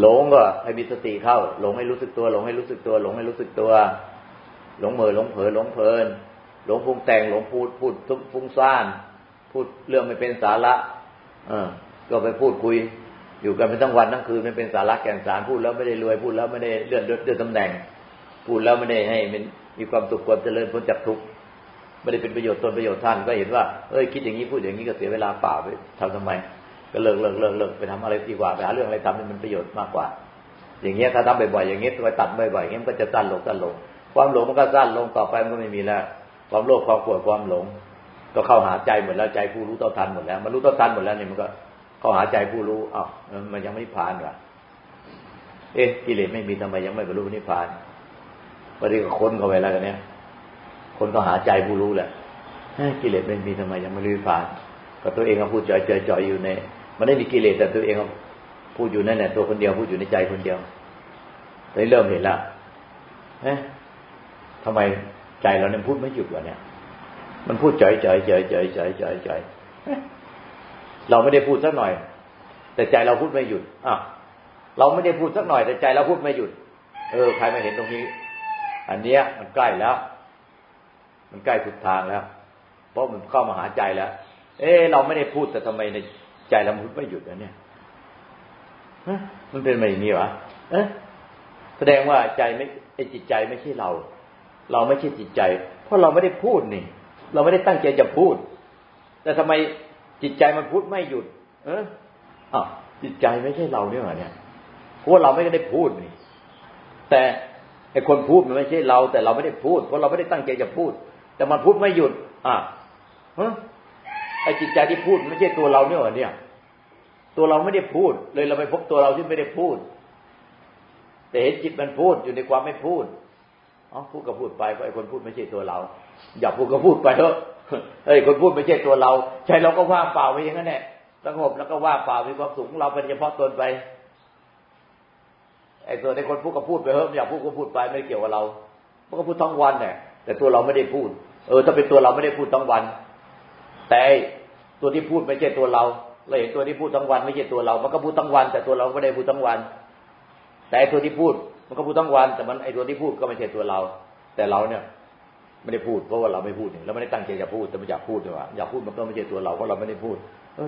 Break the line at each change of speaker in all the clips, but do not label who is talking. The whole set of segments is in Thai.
หลงก็ให้มีสติเข้า หลงให้รู้สึกตัว หลงให้รู้สึกตัว หลงให้รู้สึกตัว หลงเมอหลงเผลอหลงเพลิน หลงพุงแต่งหลงพูดพูดฟุ้งซ่าน พูดเรื่องไม่เป็นสาระ เออ ก็ไปพูดคุย อยู่กันเป็นทั้งวันทั้งคืนไม่เป็นสาระแก่นสารพูดแล้วไม่ได้รวยพูดแล้วไม่ได้เลื่อนเลื่อนตำแหน่ง พูดแล้วไม่ได้ให้มันมีความสุขความเจริญพ้นจากทุกข์ไม่ได้เป็นประโยชน์ตนประโยชน์ท่านก็เห็นว่าเอ้ยคิดอย่างนี้พูดอย่างนี้ก็เสียเวลาเปล่าไปทำทำไม ก็เลิกเลิกเลิกเลิกไปทำอะไรดีกว่าไปหาเรื่องอะไรทำให้มันประโยชน์มากกว่า อย่างเงี้ยถ้าทำบ่อยๆอย่างเงี้ยไปตัดบ่อยๆอย่างเงี้ยมันก็จะสั้นลงสั้นลง ความหลงมันก็สั้นลงต่อไปมันก็ไม่มีแล้ว ความโลภความโกรธความหลง ก็เข้าหาใจหมดแล้วใจผู้รู้เท่าทันหมดแล้วมันรู้เท่าทันหมดแล้วเนี่ยมันก็เข้าหาใจผู้รู้อ้าวมันยังไม่ผ่านหรอเอ๊ะกิเลสไม่มีทำไมยังไม่บรรลุนิพพานพอดีก็ค้นเข้าไปแล้วกันเนี้ยคนก็หาใจผู้รู้แหละกิเลสไม่มีทำไมยังไม่รู้นิพพาน ก็ตัวเองก็พูดจ่อยๆอยู่ใน มันไม่มีกิเลสแต่ตัวเองพูดอยู่นั่นแหละตัวคนเดียวพูดอยู่ในใจคนเดียวตอนนี้เริ่มเห็นแล้วเอ๊ะทำไมใจเราเนี่ยพูดไม่หยุดวะเนี่ย มันพูดจ่อยๆจ่อยๆจ่อยจ่อยจ่อยเราไม่ได้พูดสักหน่อย แต่ใจเราพูดไม่หยุดอะเราไม่ได้พูดสักหน่อย แต่ใจเราพูดไม่หยุด เออ ใครมาเห็นตรงนี้ อันเนี้ย มันใกล้แล้ว มันใกล้สุดทางแล้ว เพราะมันเข้ามาหาใจแล้ว เออเราไม่ได้พูดแต่ทำไมใน ใจเราพูดไม่หยุดนะเนี่ยมันเป็นมาอย่างนี้วะเอ๊ะแสดงว่าใจไม่ไอจิตใจไม่ใช่เรา เราไม่ใช่จิตใจ เพราะเราไม่ได้พูดนี่ เราไม่ได้ตั้งใจจะพูด แต่ทำไมจิตใจมันพูดไม่หยุด เอออะจิตใจไม่ใช่เราเนี่ยเนี่ยเพราะเราไม่ได้พูดนี่ แต่ไอคนพูดมันไม่ใช่เรา แต่เราไม่ได้พูด เพราะเราไม่ได้ตั้งใจจะพูด แต่มันพูดไม่หยุด อะฮะ ไอจิตใจที่พูดไม่ใช่ตัวเราเนี่ยเนี่ย ตัวเราไม่ได้พูด เลยเราไปพบตัวเราที่ไม่ได้พูด แต่เห็นจิตมันพูดอยู่ในความไม่พูดอ๋อพูดก็พูดไปเพราะไอ้คนพูดไม่ใช่ตัวเรา อย่าพูดก็พูดไปเถอะเอ้ยคนพูดไม่ใช่ตัวเราใจเราก็ว่าเปล่าไปอย่างนั้นแหละสงบแล้วก็ว่าเปล่ามีความสุขเราเป็นเฉพาะตนไปไอ้ตัวในคนพูดก็พูดไปเถอะอยากพูดก็พูดไปไม่เกี่ยวกับเรามันก็พูดทั้งวันเนี่ยแต่ตัวเราไม่ได้พูด เออ ถ้าเป็นตัวเราไม่ได้พูดทั้งวัน แต่ตัวที่พูดไม่ใช่ตัวเราเราเห็นตัวที่พูดทั้งวันไม่ใช่ตัวเรา มันก็พูดทั้งวัน แต่ตัวเราไม่ได้พูดทั้งวัน แต่ตัวที่พูดมันก็พูดทั้งวัน แต่มันไอตัวที่พูดก็ไม่ใช่ตัวเรา แต่เราเนี่ย ไม่ได้พูดเพราะว่าเราไม่พูดเราไม่ได้ตั้งใจจะพูดแต่ไม่อยากพูดเลยว่าอยากพูดมันก็ไม่ใช่ตัวเราเพราะเราไม่ได้พูด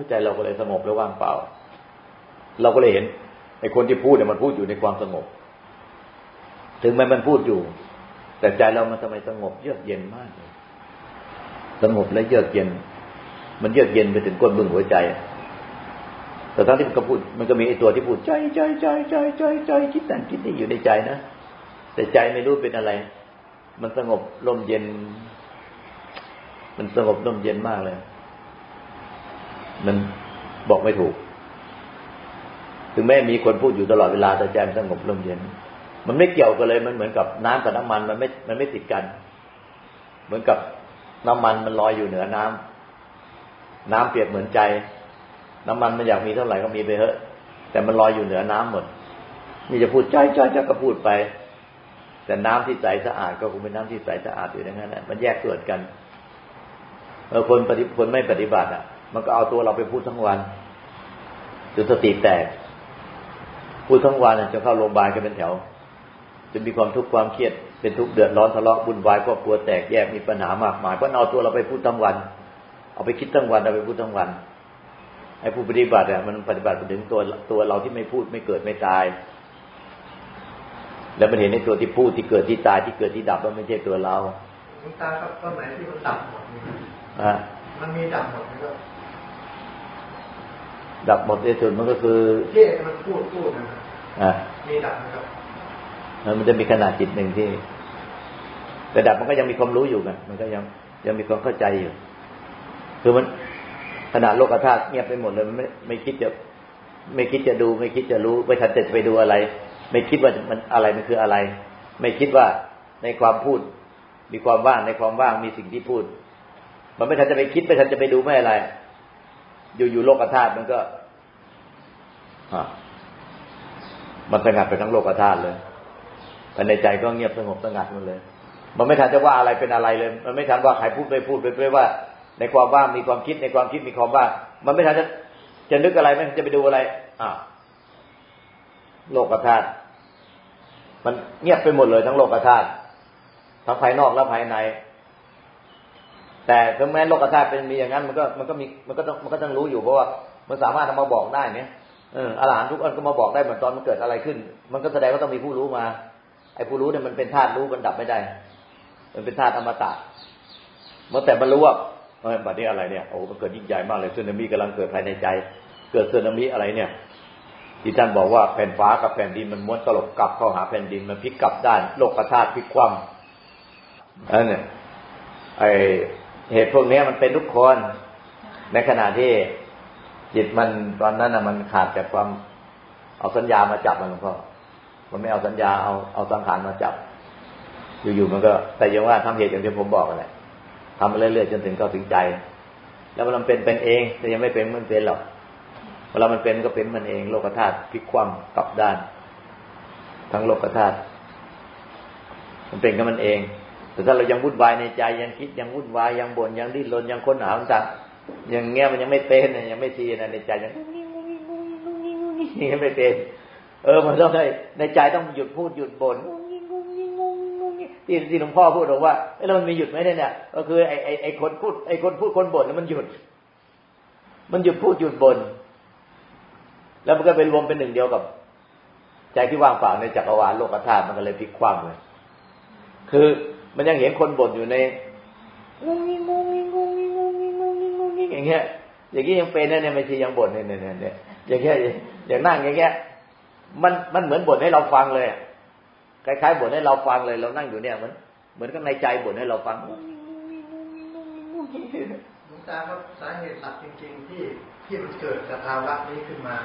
ใจเราก็เลยสงบแล้วว่างเปล่า เราก็เลยเห็นไอคนที่พูดเนี่ยมันพูดอยู่ในความสงบ ถึงแม้มันพูดอยู่ แต่ใจเรามันทำไมสงบเยือกเย็นมากเลยสงบและเยือกเย็น มันเยือกเย็นไปถึงก้นบึ้งหัวใจ แต่ทั้งที่มันก็พูด มันก็มีไอ้ตัวที่พูดใจใจใจใจใจใจคิดแต่นคิดนี่อยู่ในใจนะ แต่ใจไม่รู้เป็นอะไร มันสงบลมเย็น มันสงบลมเย็นมากเลย มันบอกไม่ถูก ถึงแม้มีคนพูดอยู่ตลอดเวลาแต่ใจมันสงบลมเย็น มันไม่เกี่ยวกันเลย มันเหมือนกับน้ำกับน้ำมัน มันไม่ มันไม่ติดกัน เหมือนกับน้ำมันมันลอยอยู่เหนือน้ำ น้ำเปรียบเหมือนใจ น้ำมันมันอยากมีเท่าไหร่ก็มีไปเถอะ แต่มันลอยอยู่เหนือน้ำหมดนี่จะพูดใจใจจะก็พูดไป แต่น้ำที่ใสสะอาดก็คงเป็นน้ำที่ใสสะอาดอยู่อย่างนั้นแหละมันแยกส่วนกันเออคนปฏิคนไม่ปฏิบัติอะ มันก็เอาตัวเราไปพูดทั้งวันจนสติแตก พูดทั้งวันจะเข้าโรงพยาบาลกันเป็นแถวจะมีความทุกข์ความเครียดเป็นทุกข์เดือดร้อนทะเลาะบุญวายครอบครัวแตกแยกมีปัญหามากมายเพราะเอาตัวเราไปพูดทั้งวัน เอาไปคิดทั้งวันเอาไปพูดทั้งวันไอ้ผู้ปฏิบัติอะมันปฏิบัติถึงตัวตัวเราที่ไม่พูดไม่เกิดไม่ตาย แล้วมันเห็นในตัวที่พูดที่เกิดที่ตายที่เกิดที่ดับว่าไม่ใช่ตัวเรา
คุณตาครับก็หมายที่มันดับหมดอะมันมีดับหมดไหมครับ
ดับหมดในสุดมันก็คือ
ที่มันพูดพูดนะอะมีดับไหมครับ
มันจะมีขนาดจิตหนึ่งที่แต่ดับมันก็ยังมีความรู้อยู่กันมันก็ยังยังมีความเข้าใจอยู่ คือมันขณะโลกธาตุเงียบไปหมดเลยไม่ไม่คิดจะไม่คิดจะดู ไม่คิดจะรู้ไม่ทันจะไปดูอะไร ไม่คิดว่ามันอะไรมันคืออะไร ไม่คิดว่าในความพูด มีความว่างในความว่างมีสิ่งที่พูด มันไม่ทันจะไปคิดไม่ทันจะไปดูไม่อะไร อยู่อยู่โลกธาตุมันก็มันสงัดไปทั้งโลกธาตุเลยภายในใจก็เงียบสงบสงัดมันเลย มันไม่ทันจะว่าอะไรเป็นอะไรเลย มันไม่ทันว่าใครพูดไม่พูดไปไปว่า ในความว่างมีความคิดในความคิดมีความว่างมันไม่ทันจะจะนึกอะไรไม่ทันจะไปดูอะไรอ่าโลกธาตุมันเงียบไปหมดเลยทั้งโลกธาตุทั้งภายนอกและภายใน แต่ถึงแม้โลกธาตุเป็นมีอย่างนั้น มันก็มันก็มีมันก็ต้องมันก็ต้องรู้อยู่เพราะว่ามันสามารถทำมาบอกได้เนี่ยเอออรหันทุกอันก็มาบอกได้เหมือนตอนมันเกิดอะไรขึ้น มันก็แสดงว่าต้องมีผู้รู้มา ไอ้ผู้รู้เนี่ยมันเป็นธาตุรู้มันดับไม่ได้ มันเป็นธาตุอมตะเมื่อแต่มันรู้ว่า เออบัดนี้อะไรเนี่ยโอ้มันเกิดยิ่งใหญ่มากเลยสึนามิกำลังเกิดภายในใจ เกิดสึนามิอะไรเนี่ย ที่ท่านบอกว่าแผ่นฟ้ากับแผ่นดินมันม้วนตลบกลับเข้าหาแผ่นดินมันพลิกกลับด้านโลกธาตุพลิกคว่ำอันนี้ไอเหตุพวกนี้มันเป็นทุกคน ในขณะที่จิตมันตอนนั้นนะมันขาดจากความเอาสัญญามาจับมันหลวงพ่อมันไม่เอาสัญญาเอาเอาสังขารมาจับ อยู่ๆมันก็แต่ยังว่าทำเหตุอย่างที่ผมบอกกันแหละ ทำไปเรื่อยๆจนถึงเข้าถึงใจ แล้วมันเป็นเป็นเองแต่ยังไม่เป็นมันเป็นหรอกเวลามันเป็นก็เป็นมันเอง โลกธาตุพลิกคว่ำกลับด้าน ทั้งโลกธาตุมันเป็นกับมันเอง แต่ถ้าเรายังวุ่นวายในใจยังคิดยังวุ่นวายยังบ่นยังดิ้นรนยังค้นหาต่างอย่างเงี้ยมันยังไม่เป็นยังไม่ทีนะในใจยังยังไม่เป็น เออมันต้องได้ในใจต้องหยุดพูดหยุดบ่น ที่ที่หลวงพ่อพูดบอกว่าแล้วมันมีหยุดไหมเนี่ยก็คือไอ้ไอ้ไอ้คนพูดไอ้คนพูดคนบ่นแล้วมันหยุด มันหยุดพูดหยุดบ่นแล้วมันก็เป็นรวมเป็นหนึ่งเดียวกับใจที่ว่างเปล่าในจักรวาลโลกธาตุมันก็เลยพลิกคว่ำเลย คือมันยังเห็นคนบ่นอยู่ในงงงงงงงงงงงงงอย่างเงี้ย อย่างนี้ยังเป็นนะเนี่ยไม่ใช่ยังบ่นเนี่ยเนี่ยเนี่ยอย่างเงี้ยอย่างนั่งอย่างเงี้ย มันมันเหมือนบ่นให้เราฟังเลย คล้ายๆบ่นให้เราฟังเลยเรานั่งอยู่เนี่ยเหมือนเหมือนกับในใจบ่นให้เราฟังห
ลวงตาครับสาเหตุหลักจริง ๆ ที่ที่มันเกิดสภาวะนี้ขึ้นมา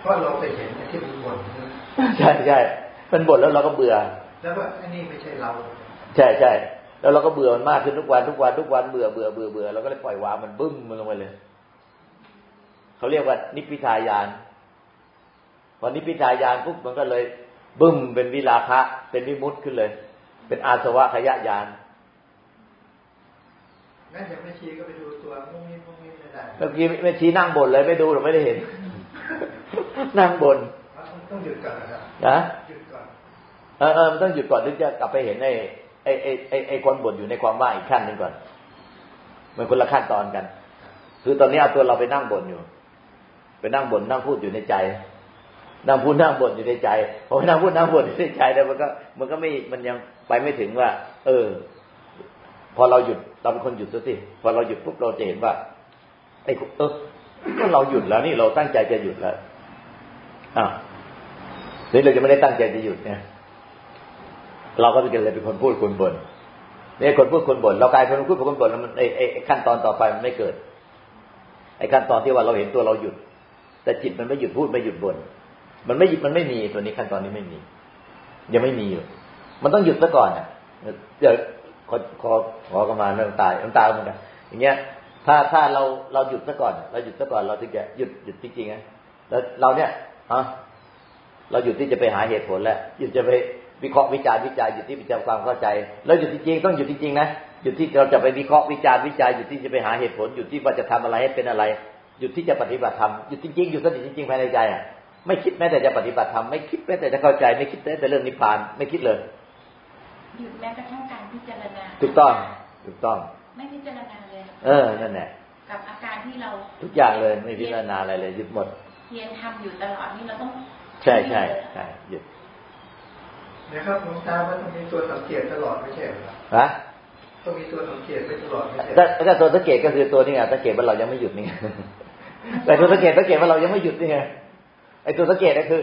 เพราะเราไปเห็นที่มันบ่น
ใช่ใช่มันบ่นแล้วเราก็เบื่อ
แล้วว่าอันนี้ไม่ใช่เรา
ใช่ใช่แล้วเราก็เบื่อมันมากขึ้นทุกวันทุกวันทุกวันเบื่อเบื่อเบื่อเบื่อเราก็เลยปล่อยวางมันบึ้มมันลงไปเลยเขาเรียกว่านิพพิทายานพอนิพพิทายานปุ๊บมันก็เลย บึ้มเป็นวิลาคะ เป็นวิมุตขึ้นเลย เป็นอาสวะขยะยาน
แม่ยังไม่ชี้ก็ไปดูตัวมุ้งมิ้งมุ้งมิ้งไม่ได้
เมื่อกี้ไม่ชี้นั่งบนเลยไม่ดูหรือไม่ได้เห็น นั่งบน
ต้องหยุดก่อนนะครับ
นะหยุดก่อนเออเออมันต้องหยุดก่อนถึงจะกลับไปเห็นไอ้ไอ้ไอ้ไอ้ไอ้คนบ่นอยู่ในความว่าอีกขั้นหนึ่งก่อนมันคนละขั้นตอนกัน คือตอนนี้เอาตัวเราไปนั่งบ่นอยู่ ไปนั่งบ่นนั่งพูดอยู่ในใจ นั่งพูดนั่งบ่นอยู่ในใจพอนั่งพูดนั่งบ่นอยู่ในใจแล้วมันก็ มันก็ไม่มันยังไปไม่ถึงว่า เออ พอเราหยุดเราเป็นคนหยุดซะสิพอเราหยุดปุ๊บเราจะเห็นว่าไอ้เออก็เราหยุดแล้วนี่เราตั้งใจจะหยุดแล้วอ่านี่เราจะไม่ได้ตั้งใจจะหยุดเนี่ยเราก็เป็นเลยเป็นคนพูดคนบ่นเนี่ยคนพูดคนบ่นเรากลายเป็นคนพูดคนบ่นแล้วมันไอ้ไอ้ขั้นตอนต่อไปมันไม่เกิดไอ้ขั้นตอนที่ว่าเราเห็นตัวเราหยุด แต่จิตมันไม่หยุดพูดไม่หยุดบ่น มันไม่มันไม่มีตัวนี้ขั้นตอนนี้ไม่มี ยังไม่มีอยู่ มันต้องหยุดซะก่อนอะเดี๋ยวขอขอขอกมาเรื่องตายน้ำตาเหมือนกันอย่างเงี้ย ถ้าถ้าเราเราหยุดซะก่อน เราหยุดซะก่อนเราถึงจะหยุดหยุดจริงๆไงแล้วเราเนี่ยฮะเราหยุดที่จะไปหาเหตุผลแล้วหยุดจะไปวิเคราะห์วิจารณ์วิจัยหยุดที่จะความเข้าใจ แล้วหยุดจริงๆต้องหยุดจริงๆนะหยุดที่เราจะไปวิเคราะห์วิจารณ์วิจัยหยุดที่จะไปหาเหตุผลหยุดที่ว่าจะทำอะไรให้เป็นอะไรหยุดที่จะปฏิบัติธรรมหยุดจริงๆหยุดสติจริงๆภายในใจอะ ไม่คิดแม้แต่จะปฏิบัติธรรมไม่คิดแม้แต่จะเข้าใจ ไม่คิดแม้แต่เรื่องนิพพาน ไม่คิดเลย
หยุดแม้กระทั่งการพิจารณา
ถูกต้องถูกต้อง
ไม่พิจารณาเลย เอ
อนั่นแหละ
กับอาการที่เรา
ทุกอย่างเลยไม่พิจารณาอะไรเลยหยุดหมด
เพียรทำอยู่ตลอดนี่เราต้อง
ใช่ใช่ใช่หยุด
นะครับหลวงตาว่าต้องมีตัวสังเกตตลอดไม่ใช่หรอ
ฮะ
ต้องมีตัวสังเกตไปตลอดไม่ใช่
ถ้าตัวสังเกตก็คือตัวนี้ไงสังเกตว่าเรายังไม่หยุดนี่แต่ตัวสังเกตสังเกตว่าเรายังไม่หยุดนี่ไง ไอ้ตัวสังเกตก็คือ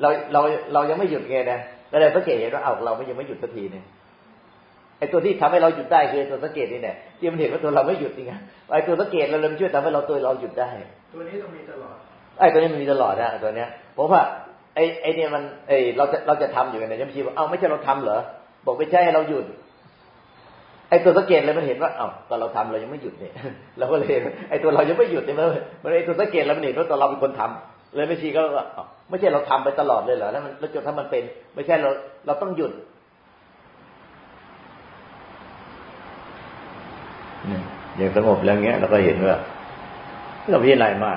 เราเราเรายังไม่หยุดไงนะแล้วเราสังเกตเห็นว่าเอ้าเราไม่ยังไม่หยุดสักทีเนี่ยไอ้ตัวที่ทำให้เราหยุดได้คือตัวสังเกตนี่แหละที่มันเห็นว่าตัวเราไม่หยุดจริงไอ้ตัวสังเกตเราเริ่มช่วยทำให้เราตัวเราหยุดได้
ตัวนี้ต้องมีตลอด
ไอ้ตัวนี้มันมีตลอดนะตัวเนี้ยเพราะว่าไอ้ไอ้เนี่ยมันไอ้เราจะเราจะทำอยู่ในยมชีว่าเอ้าไม่ใช่เราทำเหรอบอกไม่ใช่ให้เราหยุดไอ้ตัวสังเกตเลยมันเห็นว่าเอ้าตอนเราทำเรายังไม่หยุดเนี่ยเราก็เลยไอ้ตัวเรายังไม่หยุดเนี่ยมันมันไอ้ตัวสังเกตแล้วมันเห็นว่าตัวเราเป็นคนทำ เลยไม่ชีก็ไม่ใช่เราทำไปตลอดเลยเหรอแล้วมันแล้วจนถ้ามันเป็น ไม่ใช่เราเราต้องหยุดอย่างสงบแล้วเงี้ยเราก็เห็นว่าเราพิจารณามาก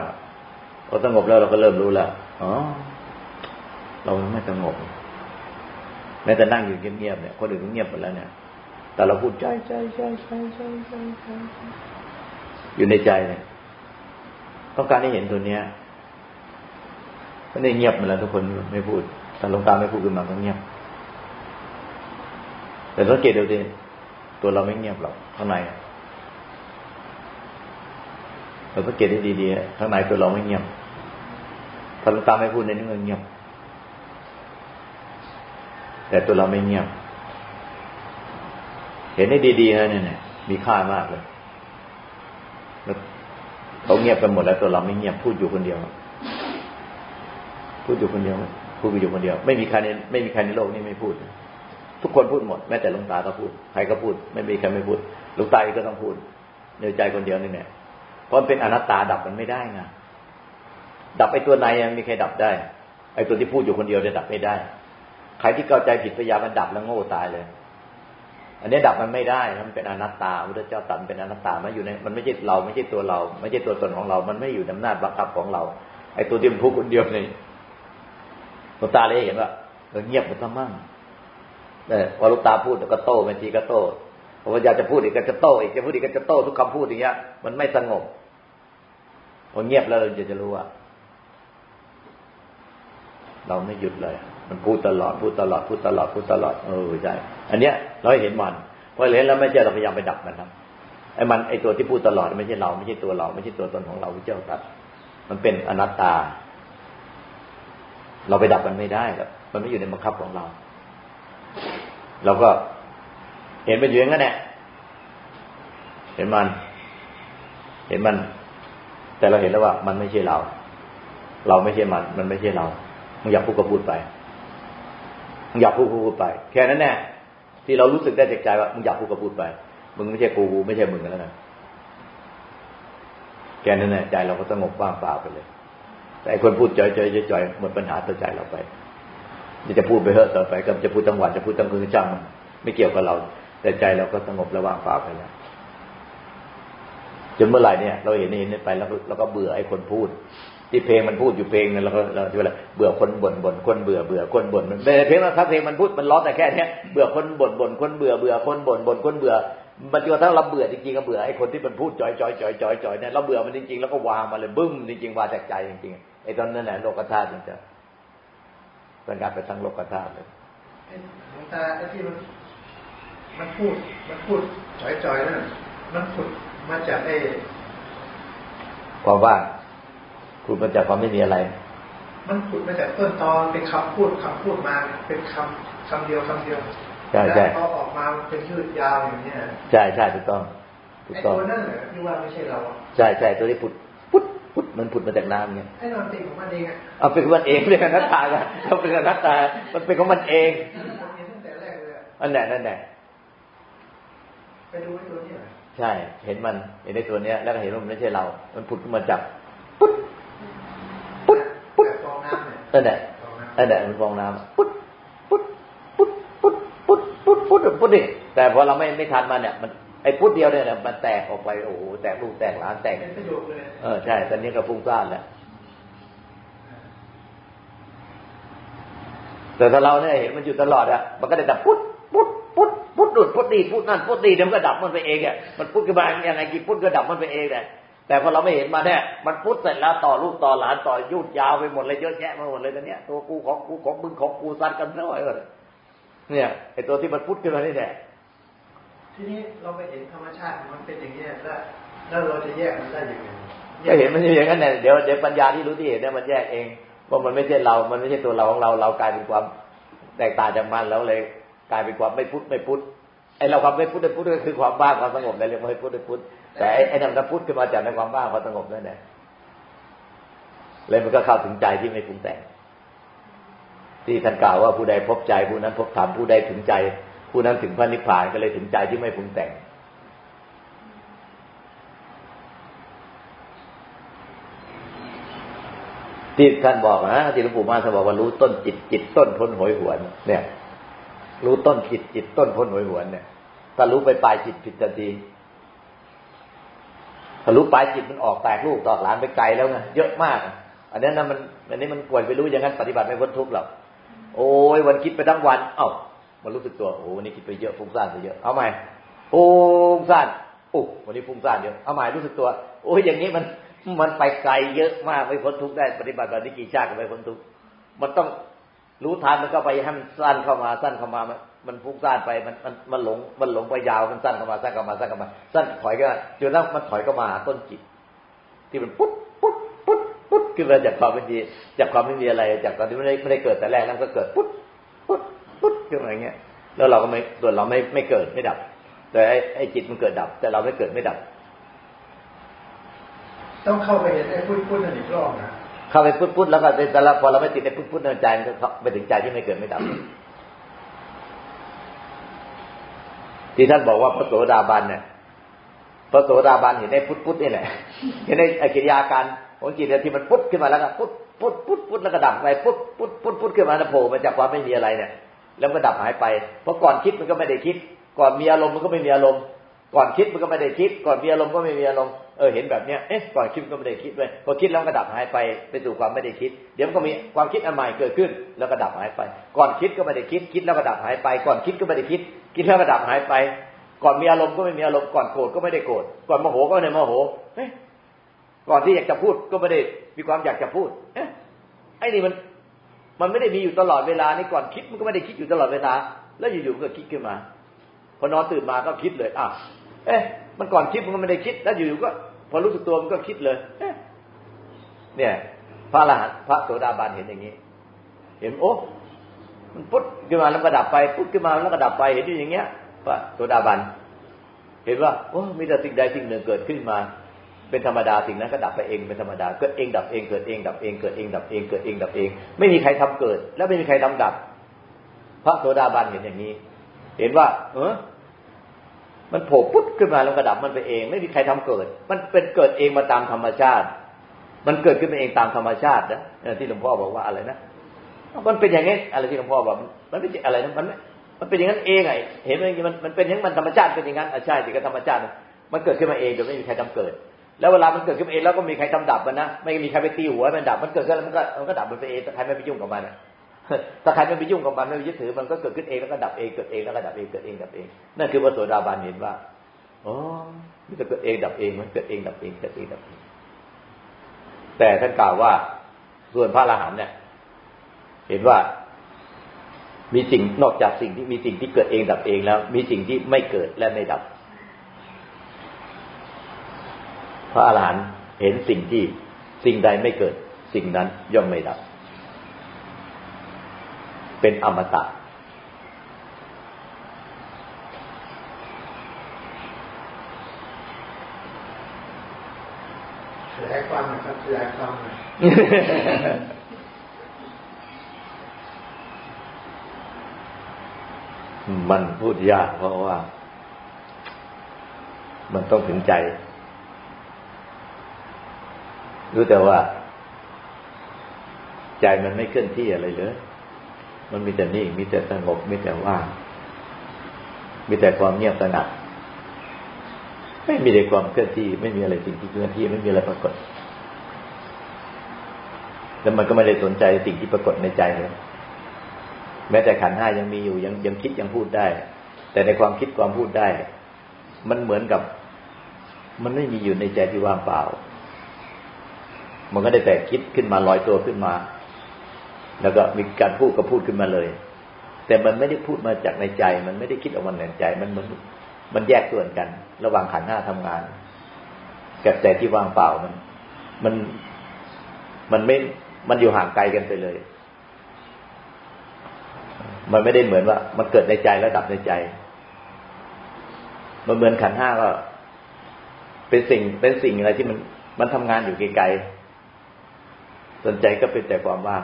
พอสงบแล้วเราก็เริ่มรู้แล้วอ๋อเราไม่สงบแม้แต่นั่งอยู่เงียบๆเนี่ยคนอื่นเงียบหมดแล้วเนี่ย แต่เราพูดใจใจใจใจใจใจใจอยู่ในใจเนี่ยต้องการให้เห็นตัวเนี้ย ไม่ได้เงียบมาแล้วทุกคนไม่พูดแต่หลวงตาไม่พูดขึ้นมาก็เงียบ แต่สังเกตดูดิตัวเราไม่เงียบหรอกข้างในเราสังเกตได้ดีๆข้างในตัวเราไม่เงียบถ้าหลวงตาไม่พูดในนี้มันเงียบ แต่ตัวเราไม่เงียบ เห็นได้ดีๆนะเนี่ยมีค่ามากเลยเขาเงียบกันหมดแล้วตัวเราไม่เงียบพูดอยู่คนเดียว พูดอยู่คนเดียวพูดอยู่คนเดียว ไม่มีใครในไม่มีใครในโลกนี้ไม่พูด ทุกคนพูดหมดแม้แต่หลวงตาก็พูดใครก็พูด ไม่มีใครไม่พูดหลวงตาก็ต้องพูดในใจคนเดียวนี่เนี่ยเพราะมันเป็นอนัตตาดับมันไม่ได้นะดับไอ้ตัวในยังมีใครดับได้ ไอ้ตัวที่พูดอยู่คนเดียวจะดับไม่ได้ ใครที่เข้าใจผิดพยายามมันดับแล้วโง่ตายเลย อันนี้ดับมันไม่ได้มันเป็นอนัตตาพระเจ้าตัดเป็นอนัตตามันอยู่ในมันไม่ใช่เราไม่ใช่ตัวเรา ไม่ใช่ตัวตนของเรา มันไม่อยู่ในอำนาจบังคับของเรา ไอ้ตัวที่มันพูดคนเดียวนี่ ลูกตาเลยเห็นว่าเออเงียบมันซะมั่งเนี่พอลูกตาพูดก็โต้บางทีก็โต้พออยากจะพูดอีกก็จะโต้อีกจะพูดอีกก็จะโต้ทุกคำพูดอย่างเงี้ย มันไม่สงบพอเงียบแล้วเราจะจะรู้ว่าเราไม่หยุดเลย มันพูดตลอดพูดตลอดพูดตลอดพูดตลอดเออใช่อันเนี้ย เราเห็นมันพอเห็นแล้วไม่ใช่เราพยายามไปดับมันครับไอ้มันไอ้ตัวที่พูดตลอดไม่ใช่เราไม่ใช่ตัวเรา ไม่ใช่ตัวตนของเราพระเจ้าตัดมันเป็นอนัตตา เราไปดับมันไม่ได้ครับมันไม่อยู่ในบังคับของเรา เราก็เห็นมันอยู่อย่างนั้นแหละเห็นมัน เห็นมัน แต่เราเห็นแล้วว่า มันไม่ใช่เรา เราไม่ใช่มัน มันไม่ใช่เรามึงอยากพูดก็พูดไปมึงอยากพูดก็พูดไป แค่นั้นแน่ที่เรารู้สึกได้จากใจว่ามึงอยากพูดก็พูดไป มึงไม่ใช่กูกูไม่ใช่มึงกันแล้วนะแค่นั้นแน่ใจเราก็สงบว่างเปล่าไปเลย แต่คนพูดจ่อยจ่อยจ่อยหมดปัญหาตัวใจเราไปจะพูดไปเถอะต่อไปก็จะพูดทั้งวันจะพูดทั้งคืนจ้างมันไม่เกี่ยวกับเรา แต่ใจเราก็สงบและว่างเปล่าไปแล้วจนเมื่อไหร่เนี่ยเราเห็นเห็นไปแล้วเราก็เบื่อไอ้คนพูด ที่เพลงมันพูดอยู่เพลงนึงแล้วก็เราที่ว่าเบื่อคนบ่นบ่นคนเบื่อเบื่อคนบ่นมันเพลงถ้าเพลงมันพูดมันล้อแต่แค่เนี้ยเบื่อคนบ่นบ่นคนเบื่อเบื่อคนบ่นบ่นคนเบื่อมันจนถ้าเราเบื่อจริงๆก็เบื่อไอ้คนที่มันพูดจอยจอยจอยจอยจอยเนี่ยเราเบื่อมันจริงๆแล้วก็วางมาเลยบึ้มจริงๆวางจากใจจริงๆ ไอ้ตอนนั้นแหละโลกธาตุมันจะเป็นการไปทั้งโลกธาตุเลย
หลวงตาไอ้ที่มันมันพูด มันพูดจอยจอยนั่นมันผุดมาจากไอ้
ความว่างพูดมาจากความไม่มีอะไร
มันพูดมาจากต้นตอนเป็นคำพูดคำพูดมาเป็นคำคำเดียวคำเดียว
ใช่ใช่
พอออกมาเป็นยืดยาวอย่างนี้
ใช่ใช่ถูกต้อง
ถูกต้องไอ้ตัวนั่นเหรอที่ว่าไม่ใช่เรา
ใช่ใช่ตัวที่พุด พุดพุดมันพุดมาจากน้ำเนี่ย
ไอ้นอนติของมันเองอะ
เอาเป็นของมันเองเรียกนัตตากันเราเป็นนัตตา มันเป็นของมันเองอันไหนนั่นแหละ
ไปดูไอ้ตัวนี้
ใช่ เห็นมันเห็นในตัวเนี้ย แล้วก็เห็นว่ามันไม่ใช่เรา มันผุดขึ้นมาจากปุ๊บปุ๊บปุ๊บนั่นแหละนั่นแหละมันฟองน้ำปุ๊บปุ๊บปุ๊บปุ๊บปุ๊บปุ๊บปุ๊บปุ๊บดิแต่พอเราไม่ไม่ทันมันเนี่ยมัน ไอ้ปุ๊บเดียวเนี่ยมันแตกออกไปโอ้โหแตกลูกแตกหลานแตกเออใช่ตอนนี้ก็ฟุ้งซ่านแล้วแต่ถ้าเราเนี่ยเห็นมันอยู่ตลอดอะมันก็ได้แต่ปุ๊บปุ๊บปุ๊บปุ๊บดุดปุ๊บดีปุ๊บนั่นปุ๊บดีเดี๋ยวมันก็ดับมันไปเองอะมันปุ๊บขึ้นมาอย่างไรกี่ปุ๊บก็ดับมันไปเองเลยแต่พอเราไม่เห็นมาเนี่ยมันพุทธเสร็จแล้วต่อลูกต่อหลานต่อยุดยาวไปหมดเลยเยอะแยะมาหมดเลยตอนนี้ยตัวกูของกูของมึงของกูซัดกันเท่าไหร่เลยเนี่ยไอตัวที่มันพุทธขึ้นมานี่แหละ
ทีนี้เราไปเห็นธรรมชาติมันเป็นอย่างนี้แล้วแล้วเราจะแยกมันได้ยังไง
ก็เห็นมันอย่างนั้นเนี่ยเดี๋ยวเดี๋ยวปัญญาที่รู้ที่เห็นเนี่ยมันแยกเองว่ามันไม่ใช่เรา มันไม่ใช่ตัวเราของเรา เรากลายเป็นความแตกต่างจากมันแล้วเลยกลายเป็นความไม่พุทธไม่พุทธไอเราความไม่พุทธไม่พุทธก็คือความบ้าความสงบนั่นเรียกว่าไม่พุทธไม่พุทธแต่ไอ้นั่นก็พุทธขึ้นมาจากในความว่างความสงบนั่นแหละเลยมันก็เข้าถึงใจที่ไม่ปรุงแต่งที่ท่านกล่าวว่าผู้ใดพบใจผู้นั้นพบธรรมผู้ใดถึงใจ ผู้นั้นถึงพระนิพพานก็เลยถึงใจที่ไม่ปรุงแต่ง ที่ท่านบอกนะที่หลวงปู่มาท่านบอกว่ารู้ต้นจิตจิตต้นพ้นหอยหวน เนี่ย รู้ต้นจิตจิตต้นพ้นหอยหวนเนี่ยถ้ารู้ไปปลายจิตผิดทันทีทะลุปลายจิตมันออกแตกลูกตอกหลานไปไกลแล้วไงเยอะมาก อันนี้นะมันอันนี้มันป่วยไปรู้อย่างนั้นปฏิบัติไม่พ้นทุกข์หรอกโอ้ยวันคิดไปทั้งวัน เอ้า มันรู้สึกตัวโอ้วันนี้คิดไปเยอะฟุ้งซ่านไปเยอะเอาใหม่ฟุ้งซ่านโอ้วันนี้ฟุ้งซ่านเยอะเอาใหม่รู้สึกตัว โอ้ยอย่างนี้มันมันไปไกลเยอะมากไม่พ้นทุกได้ปฏิบัติแบบนี้กี่ชาติก็ไม่พ้นทุกมันต้องรู้ทันมันก็ไปให้มันสั้นเข้ามาสั้นเข้ามามันมันฟุ้งซ่านไปมันมันมันหลงมันหลงไปยาวมันสั้นเข้ามาสั้นเข้ามาสั้นเข้ามา สั้นถอยก็จนแล้วมันถอยก็มาหาต้นจิต ที่มันปุ๊บปุ๊บปุ๊บปุ๊บขึ้นมาจากความไม่มีจากความไม่มีอะไร จากตอนที่ไม่ได้ไม่ได้เกิดแต่แรกแล้วก็เกิดปุ๊บ ปุ๊บปุ๊บขึ้นมาอย่างเงี้ย แล้วเราก็ไม่ส่วนเราไม่ไม่เกิดไม่ดับ แต่ไอ้ไอ้จิตมันเกิดดับ แต่เราไม่เกิดไม่ดับ
ต้องเข้าไปเห็นไอ้พุทธพุทธนั่นอีกรอบนะ
เข้าไปปุ๊บปุ๊บแล้วก็แต่ละพอเราไม่ติดไอ้ปุ๊บปุ๊บในใจมันก็ไปถึงใจที่ไม่เกิดไม่ดับ ที่ท่านบอกว่าพระโสดาบันเนี่ยพระโสดาบันเห็นไอ้พุทธพุทธนี่แหละเห็นไอ้กิริยาการของจิตที่มันพุทธขึ้นมาแล้วก็พุทธพุทธพุทธพุทธแล้วก็ดับไปพุทธพุทธพุทธพุทธขึ้นมาแล้วโผล่มาจากความไม่มีอะไรเนี่ย แล้วก็ดับหายไป เพราะก่อนคิดมันก็ไม่ได้คิด ก่อนมีอารมณ์มันก็ไม่มีอารมณ์ ก่อนคิดมันก็ไม่ได้คิด ก่อนมีอารมณ์ก็ไม่มีอารมณ์ เออเห็นแบบเนี้ย เอ๊ะ ก่อนคิดก็ไม่ได้คิดเลยพอคิดแล้วก็ดับหายไป ไปสู่ความไม่ได้คิด เดี๋ยวมันก็มีความคิดอันใหม่เกิดขึ้น แล้วก็ดับหายไป ก่อนคิดก็ไม่ได้คิด คิดแล้วก็ดับหายไป ก่อนคิดก็ไม่ได้คิด คิดแล้วก็ดับหายไป ก่อนมีอารมณ์ก็ไม่มีอารมณ์ ก่อนโกรธก็ไม่ได้โกรธ ก่อนโมโหก็ไม่ได้โมโหเฮ้ยก่อนที่อยากจะพูดก็ไม่ได้มีความอยากจะพูด เอ๊ะ ไอ้นี่มัน มันไม่ได้มีอยู่ตลอดเวลานี่ก่อนคิดมันก็ไม่ได้คิดอยู่ตลอดเวลา แล้วอยู่ๆมันก็คิดขึ้นมาพอนอนตื่นมาก็คิดเลยอะเอ๊ะ มันก่อนคิดมันก็ไม่ได้คิด แล้วอยู่ๆก็ พอรู้สึกตัวมันก็คิดเลยเเนี่ย พระอรหันต์พระโสดาบันเห็นอย่างนี้ เห็นโอ้มันปุ๊บขึ้นมาแล้วก็ดับไปปุ๊บขึ้นมาแล้วก็ดับไปเห็นอยู่อย่างเงี้ยพระโสดาบัน เห็นว่าโอ้มีแต่สิ่งใดสิ่งหนึ่งเกิดขึ้นมา เป็นธรรมดาสิ่งนั้นก็ดับไปเองเป็นธรรมดาเกิดเองดับเองเกิดเองดับเองเกิดเองดับเองเกิดเองดับเอง ไม่มีใครทำเกิด และไม่มีใครทำดับ พระโสดาบันเห็นอย่างนี้ เห็นว่า เออมันโผล่ปุ๊บขึ้นมาแล้วกระดับมันไปเอง ไม่มีใครทำเกิด มันเป็นเกิดเองมาตามธรรมชาติ มันเกิดขึ้นมาเองตามธรรมชาตินะที่หลวงพ่อบอกว่าอะไรนะมันเป็นอย่างนี้อะไรที่หลวงพ่อบอกมันไม่ใช่อะไรนะมันมันเป็นอย่างนั้นเองไงเห็นไหมมันมันเป็นอย่างมันธรรมชาติเป็นอย่างนั้นใช่สิก็ธรรมชาติ มันเกิดขึ้นมาเองโดยไม่มีใครทำเกิด แล้วเวลามันเกิดขึ้นเองแล้วก็มีใครทำดับมันนะไม่มีใครไปตีหัวมันดับมันเกิดขึ้นแล้วมันก็มันก็ดับมันไปเองแต่ใครไม่ไปยุ่งกับมันถ้าใครไม่ไปยุ่งกับมันไม่ไปยึดถือมันก็เกิดขึ้นเองแล้วก็ดับเองเกิดเองแล้วก็ดับเองเกิดเองดับเองนั่นคือพระโสดาบันเห็นว่าอ๋อมันจะเกิดเองดับเองมันเกิดเองดับเองเกิดเองดับเองแต่ท่านกล่าวว่าส่วนพระอรหันต์เนี่ย เห็นว่ามีสิ่งนอกจากสิ่งที่มีสิ่งที่เกิดเองดับเองแล้ว มีสิ่งที่ไม่เกิดและไม่ดับ พ ระอรหันต์เห็นสิ่งที่สิ่งใดไม่เกิด สิ่งนั้นย่อมไม่ดับ เป็นอมตะ
ขยายความหนะครับขยายความหน่อย
มันพูดยากเพราะว่า มันต้องถึงใจ รู้แต่ว่า ใจมันไม่เคลื่อนที่อะไรเลย มันมีแต่นิ่งมีแต่สงบมีแต่ว่างมีแต่ความเงียบสงัดไม่มีแต่ความเคลื่อนที่ ไม่มีอะไรสิ่งที่เคลื่อนที่ไม่มีอะไรปรากฏ แล้วมันก็ไม่ได้สนใจสิ่งที่ปรากฏในใจเลยแม้แต่ขันห้ายังมีอยู่ยังยังคิดยังพูดได้ แต่ในความคิดความพูดได้ มันเหมือนกับ มันไม่มีอยู่ในใจที่ว่างเปล่า มันก็ได้แต่คิดขึ้นมาลอยตัวขึ้นมา แล้วก็มีการพูดก็พูดขึ้นมาเลย แต่มันไม่ได้พูดมาจากในใจ มันไม่ได้คิดออกมาในใจ มันมันมันแยกส่วนกัน ระหว่างขันห้าทำงานกับแต่ที่ว่างเปล่ามัน มันมันไม่มันอยู่ห่างไกลกันไปเลย มันไม่ได้เหมือนว่า มันเกิดในใจแล้วดับในใจ มันเหมือนขันห้าก็ เป็นสิ่งเป็นสิ่งอะไรที่มันมันทำงานอยู่ไกลๆ สนใจก็เป็นแต่ความว่าง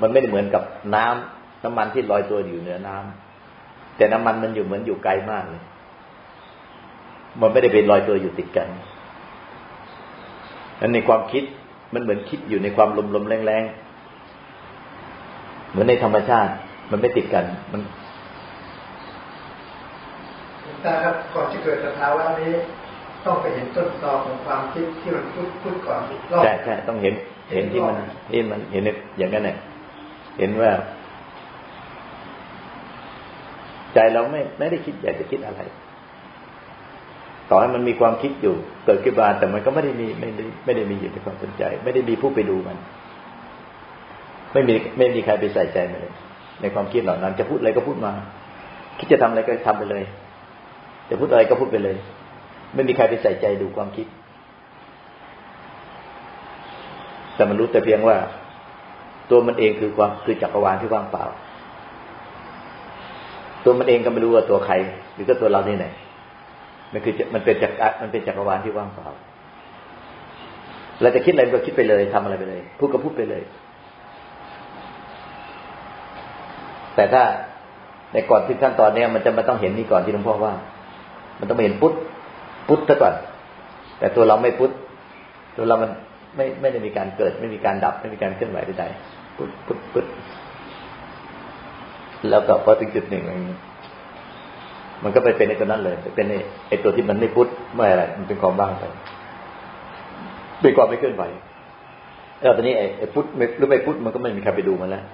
มันไม่ได้เหมือนกับน้ำน้ำมันที่ลอยตัวอยู่เหนือน้ำแต่น้ำมันมันอยู่เหมือนอยู่ไกลมากเลย มันไม่ได้เป็นลอยตัวอยู่ติดกันนั้นในความคิดมันเหมือนคิดอยู่ในความลมๆแรงๆ เหมือนในธรรมชาติ มันไม่ติดกัน มัน
ต่ครับก่อนจะเกิดสภาวะนี้ ต้องไปเห็นต้นตอของความคิดที่มันพูดพูดก่อนรอบ
ใช่ใช่ต้องเห็น เห็นที่มันที่มันเห็นอย่างนั้นเนี่ยเห็นว่า ใจเราไม่ไม่ได้คิดอยากจะคิดอะไร ต่อให้มันมีความคิดอยู่ เกิดขึ้นมาแต่มันก็ไม่ได้มีไม่ได้ไม่ได้มีอยู่ในความสนใจ ไม่ได้มีผู้ไปดูมัน ไม่มีไม่มีใครไปใส่ใจมันเลย ในความคิดเหล่านั้น จะพูดอะไรก็พูดมา คิดจะทำอะไรก็ทำไปเลย จะพูดอะไรก็พูดไปเลย ไม่มีใครไปใส่ใจดูความคิด แต่มันรู้แต่เพียงว่า ตัวมันเองคือความคือจักรวาลที่ว่างเปล่า ตัวมันเองก็ไม่รู้ว่าตัวใคร หรือก็ตัวเรานี่ไหนมันคือมันเป็นจักรมันเป็นจักรวาลที่ว่างเปล่าเราจะคิดอะไรก็คิดไปเลยทำอะไรไปเลย พูดก็พูดไปเลย แต่ถ้าในก่อนที่ขั้นตอนนี้มันจะมาต้องเห็นนี่ก่อนที่หลวงพ่อว่า มันต้องเห็นพุทธ พุทธก่อน แต่ตัวเราไม่พุทธตัวเรามันไม่ไม่ได้มีการเกิด ไม่มีการดับ ไม่มีการเคลื่อนไหวใดๆพุทธพุทธพุทธแล้วก็พอถึงจุดหนึ่งมันก็ไปเป็นในตัวนั้นเลยเป็นไอ้ตัวที่มันไม่พุทธเมื่อไร มันเป็นความว่างไปเป็นความไม่เคลื่อนไหวแล้วตอนนี้ไอ้พุทธหรือไม่พุทธมันก็ไม่มีใครไปดูมันแล้ว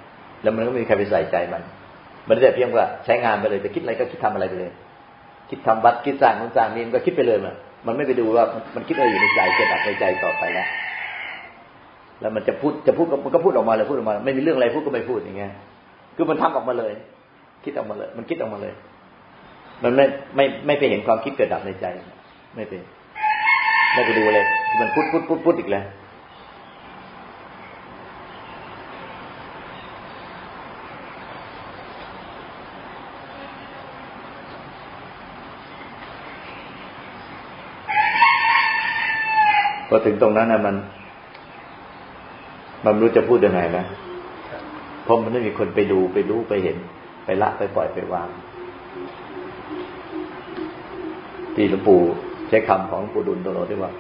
แล้วมันก็ไม่มีใครไปใส่ใจมัน มันแต่เพียงว่าใช้งานไปเลยจะคิดอะไรก็คิดทำอะไรไปเลย คิดทำบัตรคิดสร้างนู้นสร้างนี้มันก็คิดไปเลยมันมันไม่ไปดูว่ามันคิดอะไรอยู่ในใจจะดับในใจต่อไปแล้วแล้วมันจะพูดจะพูดมันก็พูดออกมาเลยพูดออกมา ไม่มีเรื่องอะไรพูดก็ไม่พูดอย่างเงี้ยคือมันทำออกมาเลย คิดออกมาเลย มันคิดออกมาเลย มันไม่ไม่ไม่ไปเห็นความคิดเกิดดับในใจ ไม่เป็นไม่ไปดูเลย มันพูดพูดพูดพูดอีกแล้วพ อถึงตรงนั้นนะมัน มันรู้จะพูดยังไงนะเพราะมันไม่มีคนไปดูไปรู้ไปเห็น ไปละไปปล่อยไปวางที่หลวงปู่ใช้คำของปู่ดุลตโลที่ว่า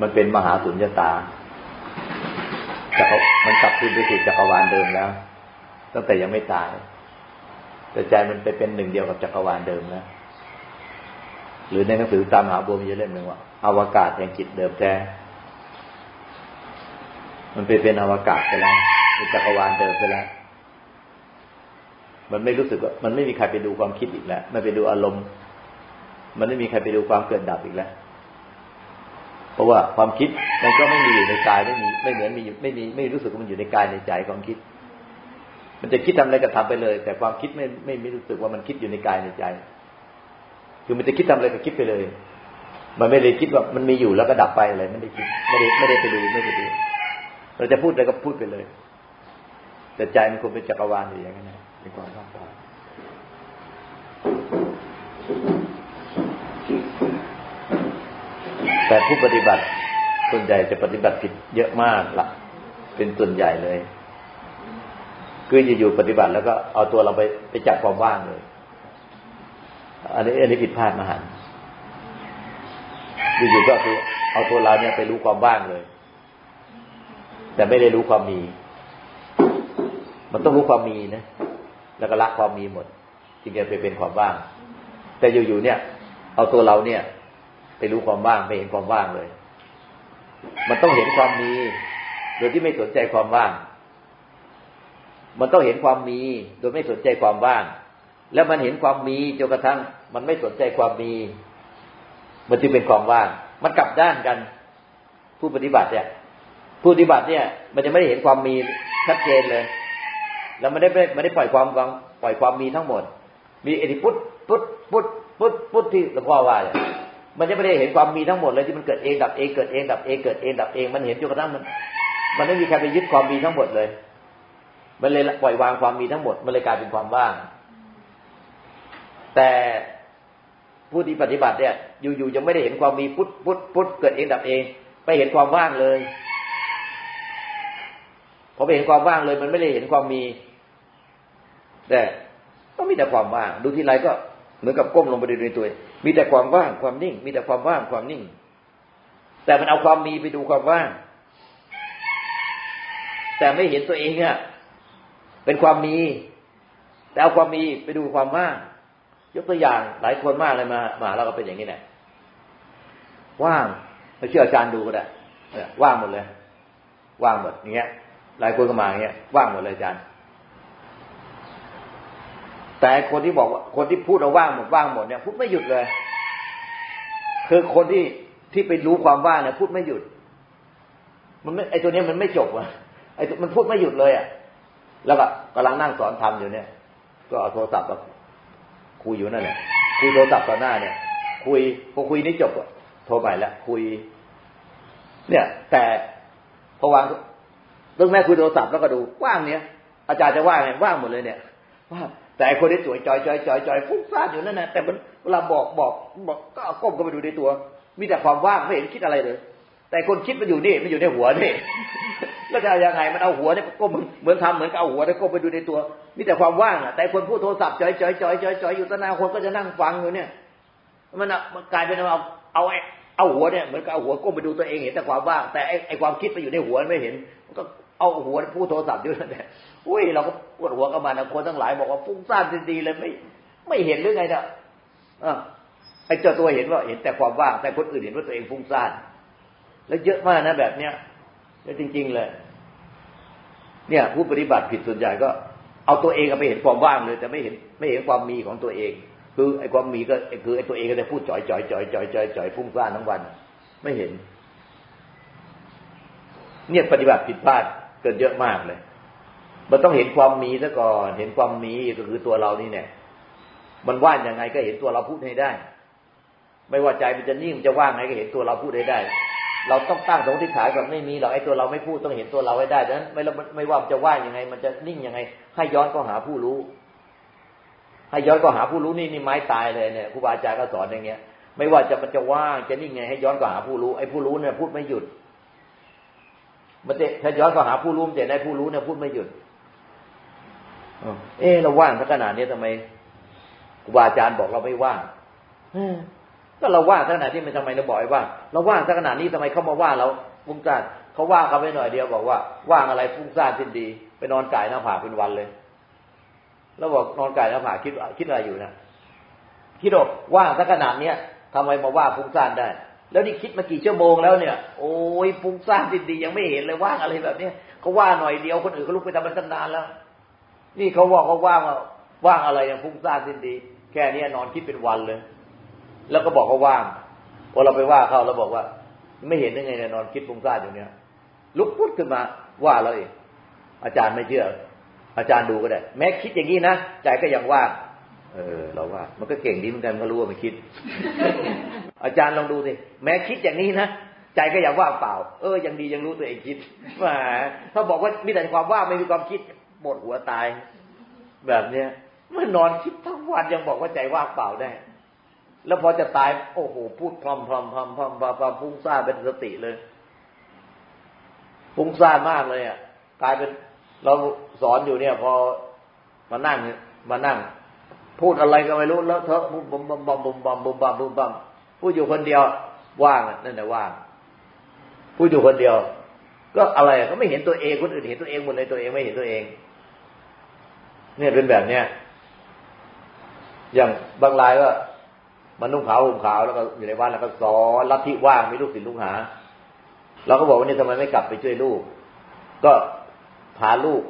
มันเป็นมหาสุญญตาจะเขามันกลับคืนไปสู่จักรวาลเดิมแล้ว ตั้งแต่ยังไม่ตาย แต่ใจมันไปเป็นหนึ่งเดียวกับจักรวาลเดิมแล้วหรือในหนังสือตามหาบัวมีเล่มหนึ่งว่าอวกาศแห่งจิตเดิมแท้ มันไปเป็นอวกาศไปแล้วเป็นจักรวาลเดิมไปแล้ว มันไม่รู้สึกว่ามันไม่มีใครไปดูความคิดอีกแล้วไม่ไปดูอารมณ์ มันไม่มีใครไปดูความเกิดดับอีกแล้ว เพราะว่าความคิดมันก็ไม่มีอยู่ในกายไม่มีไม่เหมือนมีอยู่ไม่มีไม่รู้สึกว่ามันอยู่ในกายในใจความคิด มันจะคิดทำอะไรก็ทำไปเลย แต่ความคิดไม่ไม่ไม่รู้สึกว่ามันคิดอยู่ในกายในใจ คือมันจะคิดทำอะไรก็คิดไปเลย มันไม่ได้คิดว่ามันมีอยู่แล้วก็ดับไปอะไรไม่ได้คิดไม่ได้ไม่ได้ไปดูไม่ได้ดู เราจะพูดอะไรก็พูดไปเลย แต่ใจมันคงเป็นจักรวาลอยู่อย่างนั้นเป็นความว่างเปล่าแต่ผู้ปฏิบัติส่วนใหญ่จะปฏิบัติผิดเยอะมากละเป็นส่วนใหญ่เลยคืออยู่ปฏิบัติแล้วก็เอาตัวเราไปไปจับความว่างเลย อันนี้อันนี้ผิดพลาดมหันอยู่ๆก็คือเอาตัวเราเนี่ยไปรู้ความว่างเลย แต่ไม่ได้รู้ความมี มันต้องรู้ความมีนะ แล้วก็ละความมีหมดจึงจะไปเป็นความว่าง แต่อยู่ๆเนี่ย เอาตัวเราเนี่ย ไปรู้ความว่างไม่เห็นความว่างเลย มันต้องเห็นความมี โดยที่ไม่สนใจความว่าง มันต้องเห็นความมี โดยไม่สนใจความว่าง แล้วมันเห็นความมีจนกระทั่ง มันไม่สนใจความมี มันจึงเป็นความว่าง มันกลับด้านกัน ผู้ปฏิบัติเนี่ย ผู้ปฏิบัติเนี่ย มันจะไม่ได้เห็นความมีชัดเจนเลย แล้วมันได้ไม่ได้ปล่อยความวางปล่อยความมีทั้งหมด มีเอติพุทธพุทธพุทธพุทธพุทธที่หลวงพ่อว่าเนี่ยมันจะไม่ได้เห็นความมีทั้งหมดเลยที่มันเกิดเองดับเองเกิดเองดับเองเกิดเองดับเองมันเห็นจนกระทั่งมัน มันไม่มีใครไปยึดความมีทั้งหมดเลย มันเลยปล่อยวางความมีทั้งหมด มันเลยกลายเป็นความว่าง แต่ผู้ที่ปฏิบัติเนี่ย อยู่ๆยังไม่ได้เห็นความมีพุทธพุทธพุทธเกิดเองดับเอง ไปเห็นความว่างเลย อไปเห็นความว่างเลย มันไม่ได้เห็นความมี แต่ก็มีแต่ความว่าง ดูที่ไรก็เหมือนกับก้มลงไปดูในตัว มีแต่ความว่างความนิ่ง มีแต่ความว่างความนิ่ง แต่มันเอาความมีไปดูความว่าง แต่ไม่เห็นตัวเองเนี่ยเป็นความมี แต่เอาความมีไปดูความว่าง ยกตัวอย่างหลายคนมากเลยมามาเราก็เป็นอย่างนี้แหละว่างไม่เชื่ออาจารย์ดูก็ได้ว่างหมดเลย ว่างหมดอย่างเงี้ย หลายคนก็มาอย่างเงี้ยว่างหมดเลยอาจารย์ แต่คนที่บอกว่าคนที่พูดเอาว่างหมดว่างหมดเนี่ยพูดไม่หยุดเลย คือคนที่ที่ไปรู้ความว่างเนี่ยพูดไม่หยุด มันไม่ไอตัวเนี้ยมันไม่จบอะไอมันพูดไม่หยุดเลยอะ แล้วก็กำลังนั่งสอนทำอยู่เนี่ย ก็เอาโทรศัพท์มาคุยอยู่นั่นแหละคุยโทรศัพท์ต่อหน้าเนี่ย คุยพอคุยนี้จบอะโทรไปแล้วคุย เนี่ย แต่พอวาง เรื่องแม่คุยโทรศัพท์แล้วก็ดูว่างเนี้ยอาจารย์จะว่างไงว่างหมดเลยเนี่ยว่าแต่คนที่สวยจอยจอยจอยจอยฟุ้งซ่านอยู่นั่นนะแต่มันเวลาบอกบอกบอกก็ก้มก็ไปดูในตัว มีแต่ความว่างไม่เห็นคิดอะไรเลย แต่คนคิดมันอยู่นี่มันอยู่ในหัวนี่แล้วจะยังไงมันเอาหัวเนี่ยก้มเหมือนทำเหมือนกับเอาหัวเนี่ยก้มไปดูในตัว มีแต่ความว่างอะแต่คนพูดโทรศัพท์จอยจอยจอยจอยจอยอยู่ตนาคนก็จะนั่งฟังอยู่เนี่ย มันมันกลายเป็นเอาเอาไอ้เอาหัวเนี่ยเหมือนกับเอาหัวก้มไปดูตัวเองเห็นแต่ความว่างแต่ไอ้ความคิดไปอยู่ในหัวไม่เห็นมันก็ เอาหัวพูดโทรศัพท์อยู่นั่นแหละอุ้ยเราก็ปวดหัวกับมันนะคนทั้งหลายบอกว่าฟุ้งซ่านดีๆเลยไม่ ไม่เห็นหรือไงเนี่ยไอ้เจ้าตัวเห็นว่าเห็นแต่ความว่างแต่คนอื่นเห็นว่าตัวเองฟุ้งซ่าน แล้วเยอะมากนะแบบเนี้ยแล้วจริง ๆ เลย เนี่ย ผู้ปฏิบัติผิดส่วนใหญ่ก็ เอาตัวเองไปเห็นความว่างเลย แต่ไม่เห็นไม่เห็นความมีของตัวเอง คือไอ้ความมีก็คือไอ้ตัวเองก็จะพูดจ่อยจ่อยจ่อยจ่อยจ่อยจ่อยฟุ้งซ่านทั้งวัน ไม่เห็น เนี่ยปฏิบัติผิดพลาด เกิดเยอะมากเลย มันต้องเห็นความมีซะก่อน เห็นความมีก็คือตัวเรานี่เนี่ย มันว่างยังไงก็เห็นตัวเราพูดให้ได้ ไม่ว่าใจมันจะนิ่งมันจะว่างไงก็เห็นตัวเราพูดให้ได้ เราต้องตั้งสมมติฐานแบบไม่มีหรอกไอ้ตัวเราไม่พูดต้องเห็นตัวเราให้ได้ดังนั้นไม่ไม่ว่ามันจะว่างยังไง มันจะนิ่งยังไง ให้ย้อนก็หาผู้รู้ ให้ย้อนก็หาผู้รู้นี่นี่ไม้ตายเลยเนี่ยครูบาอาจารย์ก็สอนอย่างเงี้ย ไม่ว่าจะมันจะว่างจะนิ่งไงให้ย้อนก็หาผู้รู้ไอ้ผู้รู้เนี่ยพูดไม่หยุด มันจะถ้าย้อนก็หาผู้รู้แต่ในผู้รู้เนี่ยพูดไม่หยุดเออเราว่างสักขนาดนี้ทำไมครูบาอาจารย์บอกเราไม่ว่างก็เราว่างขนาดที่มันทำไมเราบอกไอ้ว่างเราว่างขนาดนี้ทำไมเขามาว่าเราฟุ้งซ่านเขาว่าเขาไปหน่อยเดียวบอกว่า ว่างอะไรฟุ้งซ่านสิ้นดี ไปนอนก่ายหน้าผากเป็นวันเลย แล้วบอกนอนก่ายหน้าผากคิดคิดอะไรอยู่นะคิดว่าว่างสักขนาดเนี้ยทำไมมาว่าฟุ้งซ่านได้ แล้วนี่คิดมากี่ชั่วโมงแล้วเนี่ย โอ้ยฟุ้งซ่านสิ้นดียังไม่เห็นเลยว่างอะไรแบบเนี้ยเขาว่าหน่อยเดียวคนอื่นเขาลุกไปทำมันตั้งนานแล้ว นี่เขาบอกเขาว่างว่างอะไรอยังฟุ้งซ่านสิ้นดีแค่นี้นอนคิดเป็นวันเลย แล้วก็บอกเขาว่างพอเราไปว่าเขาเราบอกว่า ไม่เห็นได้ไงเนี่ยนอนคิดฟุ้งซ่านอยู่เนี่ยลุกพุดขึ้นมา ว่าเราเองอาจารย์ไม่เชื่อ อาจารย์ดูก็ได้ แม้คิดอย่างนี้นะใจก็ยังว่างเออ เราว่า มันก็เก่งดีเหมือนกันก็รู้ว่ามันคิด อาจารย์ลองดูสิแม้คิดอย่างนี้นะใจก็อย่าว่าเปล่า เออยังดียังรู้ตัวเองคิดว่าถ้าบอกว่ามีแต่ความว่าไม่มีความคิดหมดหัวตาย แบบเนี้ยเมื่อนอนคิดทั้งวันยังบอกว่าใจว่างเปล่าได้ แล้วพอจะตาย โอ้โหพูดพร้อมพร้อมพร้อมพร้อมพร้อมพุ่งซ่าเป็นสติเลยพุ่งซ่ามากเลยอะกลายเป็นเราสอนอยู่เนี่ย พอมานั่งมานั่ง พูดอะไรก็ไม่รู้แล้วเถอะบุมบ่มบ่มบ่มบ่มบ่มบอมบอม พูดอยู่คนเดียว ว่างนั่นแหละว่างพูดอยู่คนเดียว ก็อะไรก็ไม่เห็นตัวเองคนอื่นเห็นตัวเองหมดเลยตัวเองไม่เห็นตัวเอง เนี่ยเป็นแบบเนี้ยอย่างบางรายก็มันนุ่งขาวห่มขาวแล้วก็อยู่ในวัดแล้วก็สอนลัทธิว่างมีลูกศิษย์ลูกหาเราก็บอกว่านี่ทำไมไม่กลับไปช่วยลูก ก็พาลูก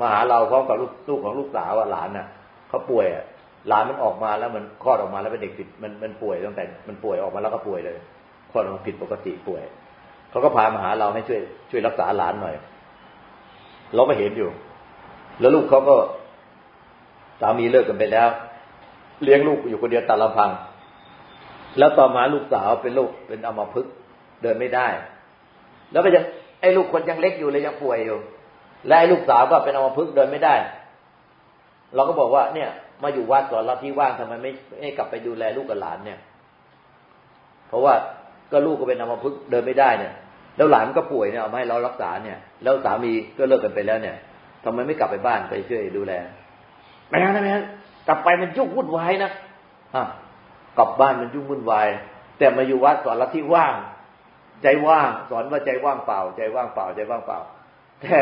มาหาเราพร้อมกับลูกลูกของลูกสาวหลานน่ะเขาป่วย หลานมันออกมาแล้วมันคลอดออกมาแล้วเป็นเด็กผิดมันมันป่วยตั้งแต่ มันป่วยออกมาแล้วก็ป่วยเลยคลอดออกมาผิดปกติป่วยเขาก็พามาหาเราให้ช่วย ช่วยรักษาหลานหน่อย เราก็เห็นอยู่ แล้วลูกเขาก็สามีเลิกกันไปแล้ว เลี้ยงลูกอยู่คนเดียวตาลำพัง แล้วต่อมาลูกสาวเป็นลูกเป็นอัมพฤกษ์เดินไม่ได้ แล้วก็ยังไอ้ลูกคนยังเล็กอยู่เลยยังป่วยอยู่ และไอ้ลูกสาวก็เป็นอัมพฤกษ์เดินไม่ได้ เราก็บอกว่าเนี่ยมาอยู่วัดก่อนรับที่ว่างทำไมไม่ไม่กลับไปดูแลลูกกับหลานเนี่ย เพราะว่าก็ลูกก็เป็นอัมพฤกษ์เดินไม่ได้เนี่ย แล้วหลานก็ป่วยเนี่ยเอามาให้เรารักษาเนี่ย แล้วสามีก็เลิกกันไปแล้วเนี่ยทำไมไม่กลับไปบ้านไปช่วยดูแลไม่เอาไม่เอากลับไปมันยุ่งวุ่นวายนะกลับบ้านมันยุ่งวุ่นวายแต่มาอยู่วัดสอนลัทธิว่าง ใจว่าง สอนว่าใจว่างเปล่า ใจว่างเปล่า ใจว่างเปล่า แต่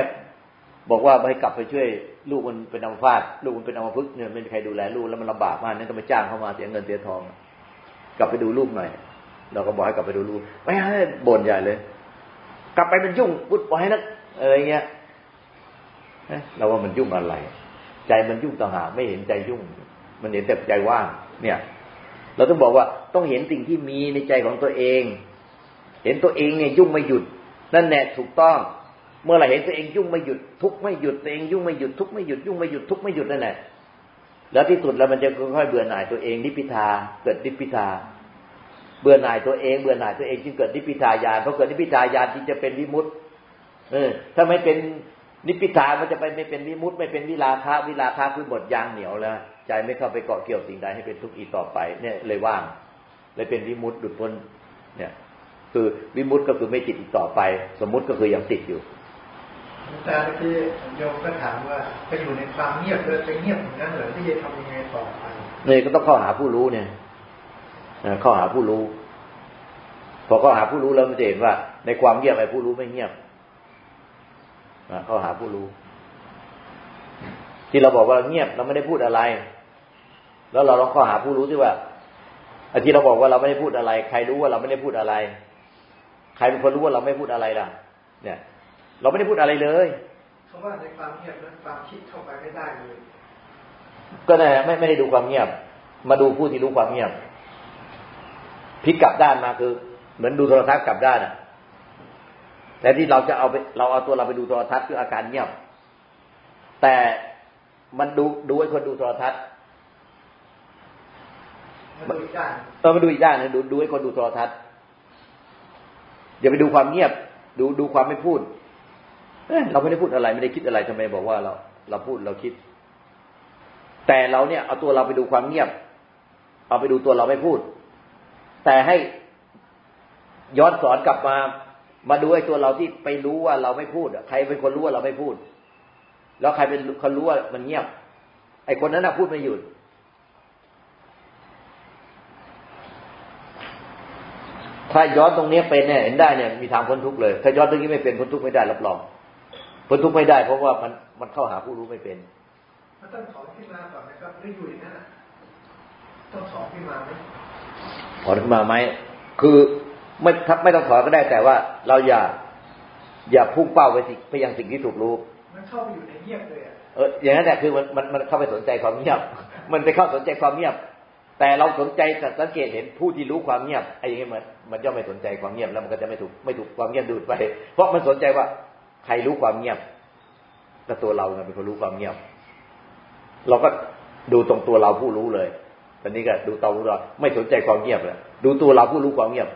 บอกว่าให้กลับไปช่วยลูกมันเป็นอัมพาตลูกมันเป็นอัมพฤกษ์เนี่ยไม่มีใครดูแลลูกแล้วมันลำบากมากนั่นต้องไปจ้างเข้ามาเสียเงินเสียทอง กลับไปดูลูกหน่อย เราก็บอกให้กลับไปดูลูกไม่ให้บ่นใหญ่เลย กลับไปมันยุ่งวุ่นวายนะอะไรเงี้ยเราว่ามันยุ่งอะไร ใจมันยุ่งต่างหากไม่เห็นใจยุ่ง มันเห็นแต่ใจว่างเนี่ย เราต้องบอกว่าต้องเห็นสิ่งที่มีในใจของตัวเอง เห็นตัวเองเนี่ยยุ่งไม่หยุด นั่นแน่ถูกต้อง เมื่อเราเห็นตัวเองยุ่งไม่หยุดทุกไม่หยุดตัวเองยุ่งไม่หยุดทุกไม่หยุดยุ่งไม่หยุดทุกไม่หยุดนั่นแหละแล้วที่สุดแล้วมันจะค่อยๆเบื่อหน่ายตัวเองนิพพิทาเกิดนิพพิทา เบื่อหน่ายตัวเองเบื่อหน่ายตัวเองจึงเกิดนิพพิทายานเพราะเกิดนิพพิทายานจึงจะเป็นวิมุตต์เออ ถ้าไม่เป็นนิพพิทามันจะไปไม่เป็นวิมุตต์ไม่เป็นวิลาคะวิลาคะคือหมดยางเหนียวแล้วใจไม่เข้าไปเกาะเกี่ยวสิ่งใดให้เป็นทุกข์อีกต่อไป เนี่ยเลยว่างเลยเป็นวิมุตต์หลุดพ้นเนี่ย คือวิมุตต์ก็คือไม่ติดอีกต่อไป สมมุติก็คือยังติดอยู่
แต่เมื่อกี้โยมก็ถามว่าไปอยู่ในความเงียบเลยไปเงียบอย่างนั้นเหรอที่จะทำยังไงต่อไป
เนี่ยก็ต้องเข้าหาผู้รู้เนี่ยเข้าหาผู้รู้ พอเข้าหาผู้รู้แล้วมันจะเห็นว่า ในความเงียบไอ้ผู้รู้ไม่เงียบเข้าหาผู้รู้ ที่เราบอกว่าเงียบเราไม่ได้พูดอะไร แล้วเราลองเข้าหาผู้รู้ที่ว่าไอ้ที่เราบอกว่าเราไม่ได้พูดอะไร ใครรู้ว่าเราไม่ได้พูดอะไร ใครเป็นคนรู้ว่าเราไม่พูดอะไรล่ะ เนี่ย เราไม่ได้พูดอะไรเลย
เขาว่าในความเงียบนั้นความคิดเข้าไปไม่ได้เลย
ก็นั่นแหละไม่ไม่ได้ดูความเงียบ มาดูผู้ที่รู้ความเงียบพลิกกลับด้านมาคือ เหมือนดูโทรทัศน์กลับด้านอะแต่ที่เราจะเอาไปเราเอาตัวเราไปดูโทรทัศน์คืออาการเงียบ แต่มันดูดูไอ้คนดูโทรทัศน์
มันดูอีกด้าน
เออมาดูอีกด้านนึงดูดูไอ้คนดูโทรทัศน์อย่าไปดูความเงียบ ดูดูความไม่พูด เอเราไม่ได้พูดอะไรไม่ได้คิดอะไรทำไมบอกว่าเรา เราพูดเราคิด แต่เราเนี่ยเอาตัวเราไปดูความเงียบ เอาไปดูตัวเราไม่พูด แต่ให้ย้อนสอนกลับมา มาดูไอ้ตัวเราที่ไปรู้ว่าเราไม่พูดใครเป็นคนรู้ว่าเราไม่พูด แล้วใครเป็นคนรู้ว่ามันเงียบ ไอ้คนนั้นน่ะพูดไม่หยุดถ้าย้อนตรงนี้เป็นเนี่ยเห็นได้เนี่ยมีทางพ้นทุกเลย ถ้าย้อนตรงนี้ไม่เป็นพ้นทุกไม่ได้รับรอง พ้นทุกข์ไม่ได้ เพราะว่ามันมันเข้าหาผู้รู้ไม่เป็น
มันต้องถอนขึ้นมาก่อนนะครับหรืออยู่อย่างนั้นน่ะต้องถอนขึ้นมาไหม
ถอนขึ้นมาไหมคือไม่ทัไม่ต้องถอนก็ได้แต่ว่า เราอย่า อย่าพุ่งเป้าไปสิไปยังสิ่งที่ถูกรู้
มันเข้าไปอยู่ในเงียบเลยอะ
เอออย่างนั้นแหละคือมันมันมันเข้าไปสนใจความเงียบ มันไปเข้าสนใจความเงียบ แต่เราสนใจแต่สังเกตเห็นผู้ที่รู้ความเงียบไอ้อย่างนี้มันมันย่อมไม่สนใจความเงียบแล้วมันก็จะไม่ถูกไม่ถูกความเงียบดูดไป เพราะมันสนใจว่า ใครรู้ความเงียบแต่ตัวเราเนี่ยเป็นคนรู้ความเงียบ เราก็ดูตรงตัวเราผู้รู้เลยตอนนี้ก็ดูตัวเราไม่สนใจความเงียบเลยดูตัวเราผู้รู้ความเงียบ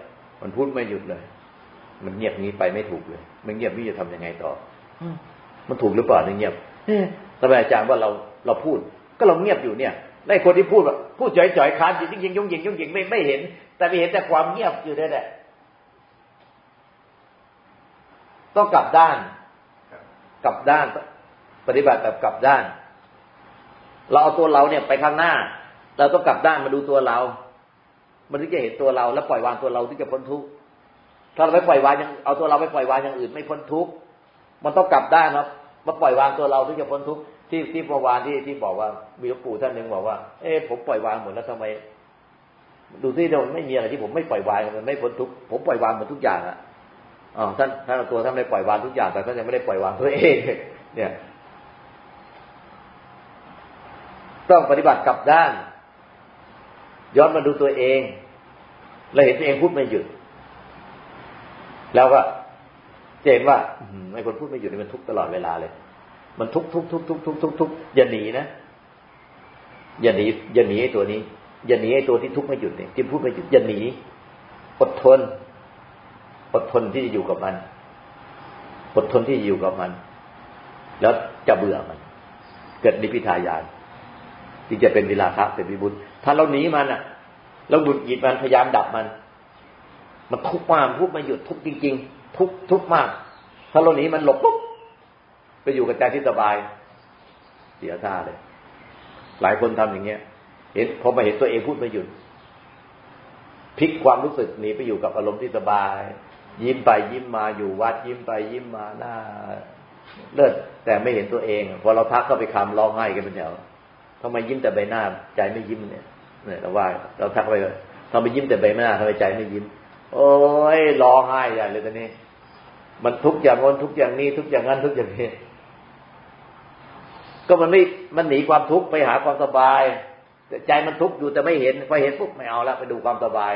มันพูดไม่หยุดเลย มันเงียบนี้ไปไม่ถูกเลย มันเงียบนี่จะทำยังไงต่อมันถูกหรือเปล่าเนี่ยเงียบทำไมอาจารย์ว่าเราเราพูด ก็เราเงียบอยู่เนี่ยไอ้คนที่พูดแบบพูดจ่อยๆคานจริงจริงยงยิงยงยิงไม่ไม่เห็น แต่ไม่เห็นแต่ความเงียบอยู่นั่นแหละ ต้องกลับด้าน กลับด้าน ปฏิบัติแบบกลับด้าน เราเอาตัวเราเนี่ยไปข้างหน้า เราต้องกลับด้านมาดูตัวเรา มันถึงจะเห็นตัวเรา แล้วปล่อยวางตัวเราที่จะพ้นทุกข์ถ้าเราไม่ปล่อยวางยังเอาตัวเราไปปล่อยวางอย่างอื่นไม่พ้นทุกข์มันต้องกลับด้านครับมาปล่อยวางตัวเราที่จะพ้นทุกข์ที่ที่เมื่อวานที่ที่บอกว่ามีหลวงปู่ท่านหนึ่งบอกว่า เอ๊ะผมปล่อยวางหมดแล้วทำไม ดูซิเดี๋ยวไม่มีอะไรที่ผมไม่ปล่อยวางมันไม่พ้นทุกข์ผมปล่อยวางหมดทุกอย่างอะ อ๋อท่านท่านตัวท่านไม่ปล่อยวางทุกอย่างแต่ท่านยังไม่ได้ปล่อยวางตัวเอง เนี่ย ต้องปฏิบัติกลับด้าน ย้อนมาดูตัวเองเราเห็นตัวเองพูดไม่หยุด แล้วก็เจนว่าไอ้คนพูดไม่หยุดนี่มันทุกตลอดเวลาเลย มันทุกทุกทุกทุกทุกทุกทุกอย่าหนีนะอย่าหนีอย่าหนีไอ้ตัวนี้ อย่าหนีไอ้ตัวที่ทุกไม่หยุดเนี่ยที่พูดไม่หยุดอย่าหนีอดทน อดทนที่จะอยู่กับมัน อดทนที่จะอยู่กับมัน แล้วจะเบื่อมัน เกิดนิพพิทายานที่จะเป็นวิลาคะเป็นวิบุญถ้าเราหนีมันอะ เราดุดหยิบมันพยายามดับมัน มันทุกข์มากพูดไม่หยุดทุกข์จริง ๆ ทุกข์ทุกข์มาก ถ้าเราหนีมันหลบปุ๊บไปอยู่กับใจที่สบาย เสียท่าเลย หลายคนทำอย่างเงี้ย เห็นพอมาเห็นตัวเองพูดไม่หยุดพลิกความรู้สึกหนีไปอยู่กับอารมณ์ที่สบาย ยิ้มไปยิ้มมาอยู่วัด ยิ้มไปยิ้มมาหน้า เลิศแต่ไม่เห็นตัวเองพอเราทักเข้าไปคำร้องไห้กันเป็นแถวทำไมยิ้มแต่ใบหน้า ใจไม่ยิ้มเนี่ยเนี่ยเราว่าเราทักไปเลยทำไมยิ้มแต่ใบหน้าทำไมใจไม่ยิ้ม โอ้ยร้องไห้ใหญ่เลยตอนนี้ มันทุกอย่างน้นทุกอย่างนี้ ทุกอย่างนั้นทุกอย่างนี้ ก็มันไม่มันหนีความทุกข์ไปหาความสบายใจมันทุกข์อยู่แต่ไม่เห็นพอเห็นปุ๊บไม่เอาละไปดูความสบาย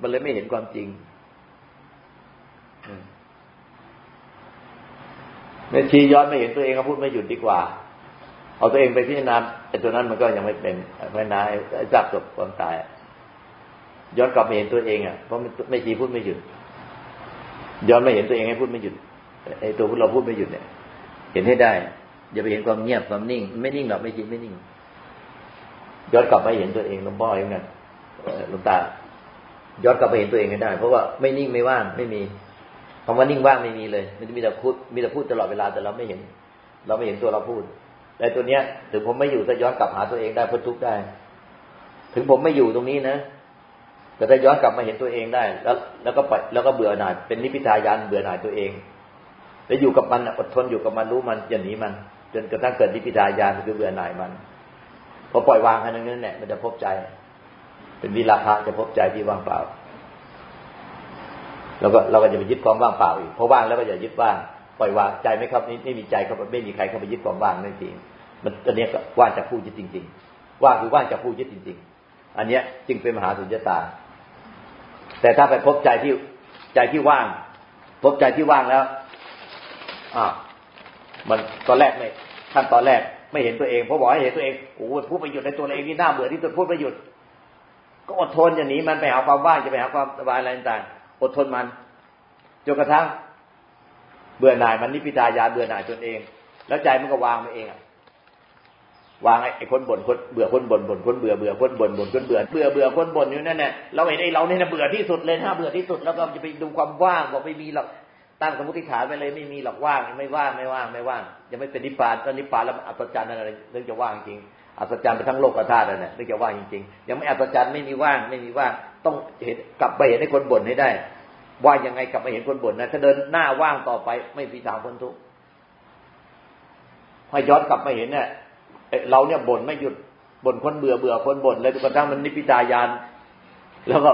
มันเลยไม่เห็นความจริง แม่ชีย้อนไม่เห็นตัวเองก็พูดไม่หยุดดีกว่า เอาตัวเองไปพิจารณาไอ้ตัวนั้นมันก็ยังไม่เป็นพิจารณาไอ้จับจบความตาย ย้อนกลับมาเห็นตัวเองอะเพราะไม่ชีพูดไม่หยุด ย้อนไม่เห็นตัวเองให้พูดไม่หยุดไอ้ตัวพวกเราพูดไม่หยุดเนี่ย เห็นให้ได้ อย่าไปเห็นความเงียบความนิ่ง ไม่นิ่งหรอกไม่ชีไม่นิ่ง ย้อนกลับไปเห็นตัวเองลวงพ่อเองนั่นลวงตาย้อนกลับไปเห็นตัวเองให้ได้ เพราะว่าไม่นิ่งไม่ว่างไม่มี คำว่านิ่งว่างไม่มีเลย มันจะมีแต่พูดมีแต่พูดตลอดเวลาแต่เราไม่เห็น เราไม่เห็นตัวเราพูดแต่ตัวเนี้ย ถึงผมไม่อยู่ถ้าย้อนกลับหาตัวเองได้พ้นทุกข์ได้ ถึงผมไม่อยู่ตรงนี้นะแต่ถ้าย้อนกลับมาเห็นตัวเองได้ แล้ว แล้วก็ปแล้วก็เบื่อหน่ายเป็นนิพพิทายานเบื่อหน่ายตัวเองแล้วอยู่กับมันอดทนอยู่กับมันรู้มันอย่าหนีมัน จนกระทั่งเกิดนิพพิทายานคือเบื่อหน่ายมันพอปล่อยวางแค่นั้นแหละมันจะพบใจ เป็นวิราคะจะพบใจที่ว่างเปล่า เราก็เราก็จะไปยึดความว่างเปล่าอีกเพราะว่างแล้วก็อย่ายึดว่างปล่อยวางใจไหมครับนี่ไม่มีใจเขาไม่มีใครเข้าไปยึดความว่างนั่นจริงมันอันนี้ก็ว่างจากผู้ยึดจริง ๆ ว่างคือว่างจากผู้ยึดจริง ๆ อันเนี้ยจึงเป็นมหาสุญญตา แต่ถ้าไปพบใจที่ใจที่ว่าง พบใจที่ว่างแล้วอ่ามันตอนแรกไม่ขั้นตอนแรกไม่เห็นตัวเองเพราะบอกให้เห็นตัวเองโอ้พูดไปหยุดในตัวเองนี่น่าเบื่อที่สุดพูดไปหยุด ก็อดทนอย่าหนีมันไปหาความว่างจะไปหาความสบายอะไรต่าง อดทนมันจนกระทั่งเบื่อหน่ายมันนิพิทายาเบื่อหน่ายตนเอง แล้วใจมันก็วางไปเองวางไอ้คนบ่นคนเบื่อคนบ่นบ่นคนเบื่อเบื่อคนบ่นบ่นคนเบื่อเบื่อเบื่อคนบ่นอยู่นั่นแหละเราเห็นไอ้เราเนี่ยเบื่อที่สุดเลยถ้าเบื่อที่สุดแล้วก็จะไปดูความว่างบอกไม่มีหรอกตั้งสมมติฐานไปเลยไม่มีหรอกว่างไม่ว่างไม่ว่างไม่ว่างยังไม่เป็นนิพพานตอนนิพพานแล้วอัศจรรย์อะไรเรื่องจะว่างจริงอัศจรรย์ไปทั้งโลกธาตุนั่นเรื่องจะว่างจริงๆยังไม่อัศจรรย์ไม่มีว่างไม่มีว่าง ต้องเห็นกลับไปเห็นให้คนบ่นให้ได้ ว่ายังไงกลับมาเห็นคนบ่นนะถ้าเดินหน้าว่างต่อไป ไม่มีทางพ้นทุกข์พอย้อนกลับมาเห็นเนี่ยเราเนี่ยบ่นไม่หยุดบ่นคนเบื่อเบื่อคนบ่นเลยจนกระทั่งมันนิพิตายานแล้วก็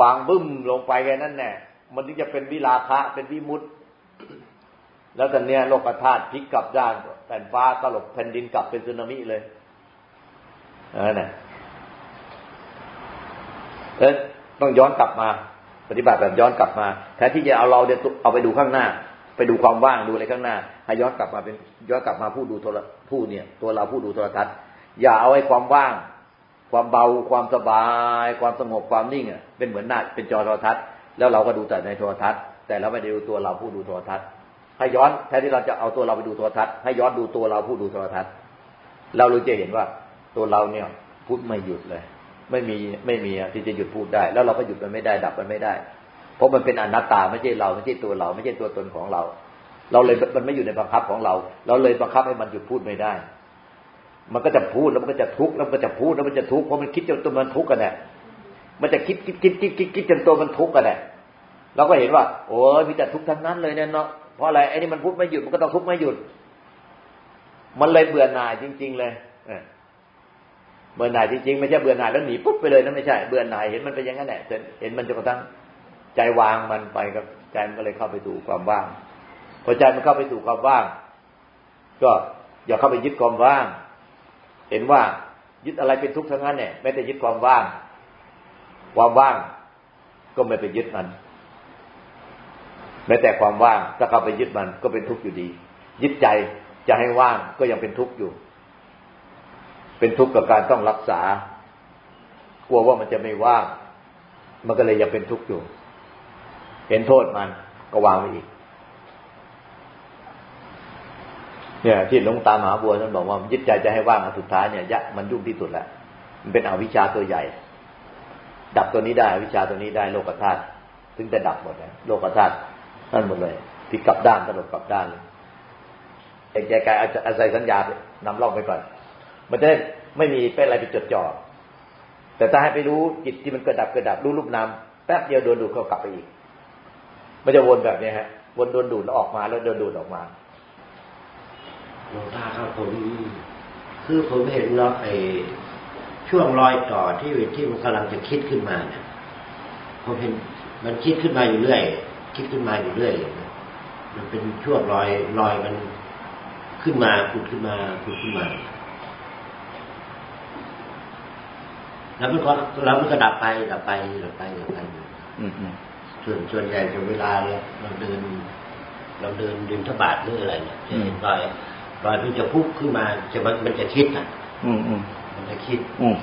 วางบึ้มลงไปแค่นั้นแน่มันถึงจะเป็นวิลาคะเป็นวิมุตแล้วตอนเนี้ยโลกธาตุพลิกกลับด้านแผ่นฟ้าตลบแผ่นดินกลับเป็นสึนามิเลยเออเนี่ย ต้องย้อนกลับมา ปฏิบัติแบบย้อนกลับมาแทนที่จะเอาเราเดี๋ยเอาไปดูข้างหน้า ไปดูความว่างดูอะไรข้างหน้าให้ย้อนกลับมาเป็นย้อนกลับมาผู้ดูโทรผู้เนี่ย ตัวเราผู้ดูโทรทัศน์ อย่าเอาไอ้ความว่าง ความเบาความสบาย ความสงบความนิ่งอะเป็นเหมือนหน้าเป็นจอโทรทัศน์ แล้วเราก็ดูแต่ในโทรทัศน์ แต่เราไม่ได้ดูตัวเราผู้ดูโทรทัศน์ให้ย้อนแทนที่เราจะเอาตัวเราไปดูโทรทัศน์ให้ย้อนดูตัวเราผู้ดูโทรทัศน์ เราเลยจะเห็นว่าตัวเราเนี่ยพูดไม่หยุดเลย ไม่มีไม่มีที่จะหยุดพูดได้ แล้วเราก็หยุดมันไม่ได้ดับมันไม่ได้ เพราะมันเป็นอนัตตาไม่ใช่เราไม่ใช่ตัวเรา ไม่ใช่ตัวตนของเรา เราเลยมันไม่อยู่ในบังคับของเรา เราเลยบังคับให้มันหยุดพูดไม่ได้ มันก็จะพูดแล้วมันก็จะทุกข์แล้วมันก็จะพูดแล้วมันจะทุกข์เพราะมันคิดจนตัวมันทุกข์กันแหละมันจะคิดคิดคิดคิดคิดคิดจนตัวมันทุกข์กันแหละเราก็เห็นว่า โอ้ยมีแต่ทุกข์ทั้งนั้นเลยเนี่ยเนาะเพราะอะไรไอ้นี่มันพูดไม่หยุดมันก็ต้องทุกข์ไม่หยุด มันเลยเบื่อหน่ายจริง ๆ เลย เบื่อหน่ายจริงๆไม่ใช่เบื่อหน่ายแล้วหนีปุ๊บไปเลยนะไม่ใช่เบื่อหน่ายเห็นมันเป็นอย่างนั้นแหละเห็นมันจนกระทั่งใจวางมันไปกับใจมันก็เลยเข้าไปสู่ความว่างพอใจมันเข้าไปสู่ความว่าง ก็อย่าเข้าไปยึดความว่าง เห็นว่ายึดอะไรเป็นทุกข์ทั้งนั้นเนี่ยไม่แต่ยึดความว่าง ความว่างก็ไม่ไปยึดมันแม้แต่ความว่างถ้าเข้าไปยึดมันก็เป็นทุกข์อยู่ดี ยึดใจจะให้ว่างก็ยังเป็นทุกข์อยู่ เป็นทุกข์กับการต้องรักษา กลัวว่ามันจะไม่ว่าง มันก็เลยยังเป็นทุกข์อยู่ เห็นโทษมันก็วางไปอีก เนี่ยที่หลวงตามหาบัวท่านบอกว่ายึดใจจะให้ว่างสุดท้ายเนี่ยยะมันยุ่งที่สุดแหละมันเป็นอวิชชาตัวใหญ่ ดับตัวนี้ได้อวิชชาตัวนี้ได้โลกธาตุถึงจะดับหมดเลยโลกธาตุนั่นหมดเลยที่กลับด้านตลบกลับด้านเลยเอกใจกายอาศัยสัญญานำล่องไปก่อน มันจะไม่มีเป็นอะไรไปจดจ่อแต่ถ้าให้ไปรู้จิตที่มันเกิดดับเกิดดับรู้รูปนามแป๊บเดียวโดนดูดเขากลับไปอีก มันจะวนแบบนี้ฮะ วนโดนดูดแล้วออกมาแล้วโดนดูดออกมา
หลวงตาครับผมคือผมเห็นเนาะไอ้ช่วงรอยต่อที่ที่มันกำลังจะคิดขึ้นมาเนี่ยผมเห็นมันคิดขึ้นมาอยู่เรื่อย คิดขึ้นมาอยู่เรื่อยมันเป็นช่วงรอยรอยมันขึ้นมาผุดขึ้นมาผุดขึ้นมา แล้วมันก็แล้วมันก็ดับไปดับไปดับไปดับไป
อืมอืม
ส่วนส่วนใหญ่จะเวลาเราเราเดิน เราเดินดินทบาทหรืออะไรเนี่ยจะเห็นรอยรอยที่จะพุ่งขึ้นมาจะมันมันจะคิดอะ
อืมอืม
มันจะคิด
อืม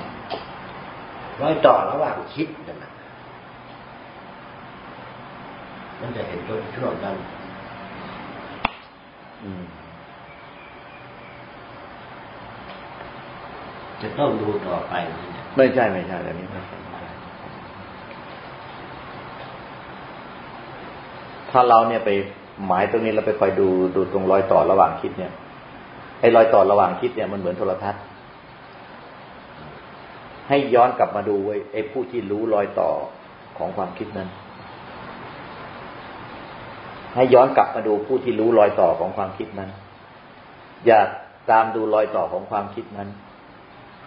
รอยต่อระหว่างคิดนั่นนะมันจะเห็นช่วงช่วงนั้น
อืม
จะต้องดูต่อไปนี่นะ
ไม่ใช่ไม่ใช่แบบนี้ไม่ใช่ถ้าเราเนี่ยไปหมายตรงนี้เราไปคอยดูดูตรงรอยต่อระหว่างคิดเนี่ยไอ้รอยต่อระหว่างคิดเนี่ยมันเหมือนโทรทัศน์ ให้ย้อนกลับมาดูไว้ไอ้ผู้ที่รู้รอยต่อของความคิดนั้น ให้ย้อนกลับมาดูผู้ที่รู้รอยต่อของความคิดนั้น อย่าตามดูรอยต่อของความคิดนั้น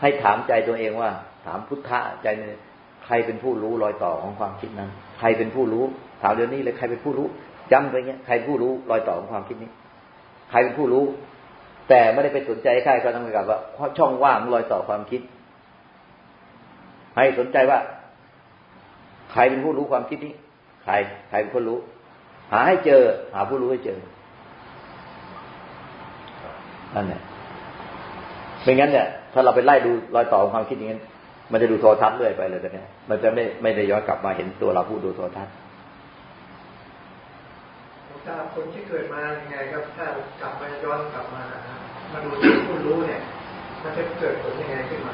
ให้ถามใจตัวเองว่า ถามพุทธะใจเนี่ยใครเป็นผู้รู้รอยต่อของความคิดนั้น ใครเป็นผู้รู้ถามเดี๋ยวนี้เลยใครเป็นผู้รู้จำไปเงี้ยใครผู้รู้รอยต่อของความคิดนี้ ใครเป็นผู้รู้ แต่ไม่ได้ไปสนใจใครก็ต้องไปกับว่าช่องว่างรอยต่อความคิด ให้สนใจว่า ใครเป็นผู้รู้ความคิดนี้ ใคร ใครเป็นคนรู้ หาให้เจอ หาผู้รู้ให้เจอนั่นแหละไม่งั้นเนี่ย ถ้าเราไปไล่ดูรอยต่อของความคิดอย่างนั้นมันจะดูโทรทัศน์เรื่อยไปเลยแต่เนี่ยมันจะไม่ไม่ได้ย้อนกลับมาเห็นตัวเราผู้ดูโทรทัศน์
ถ้าคนที่เกิดมายังไงครับถ้ากลับมาย้อนกลับมานะมาดูที่ผู้รู้เนี่ย มันจะเกิดผลยังไงขึ้นมา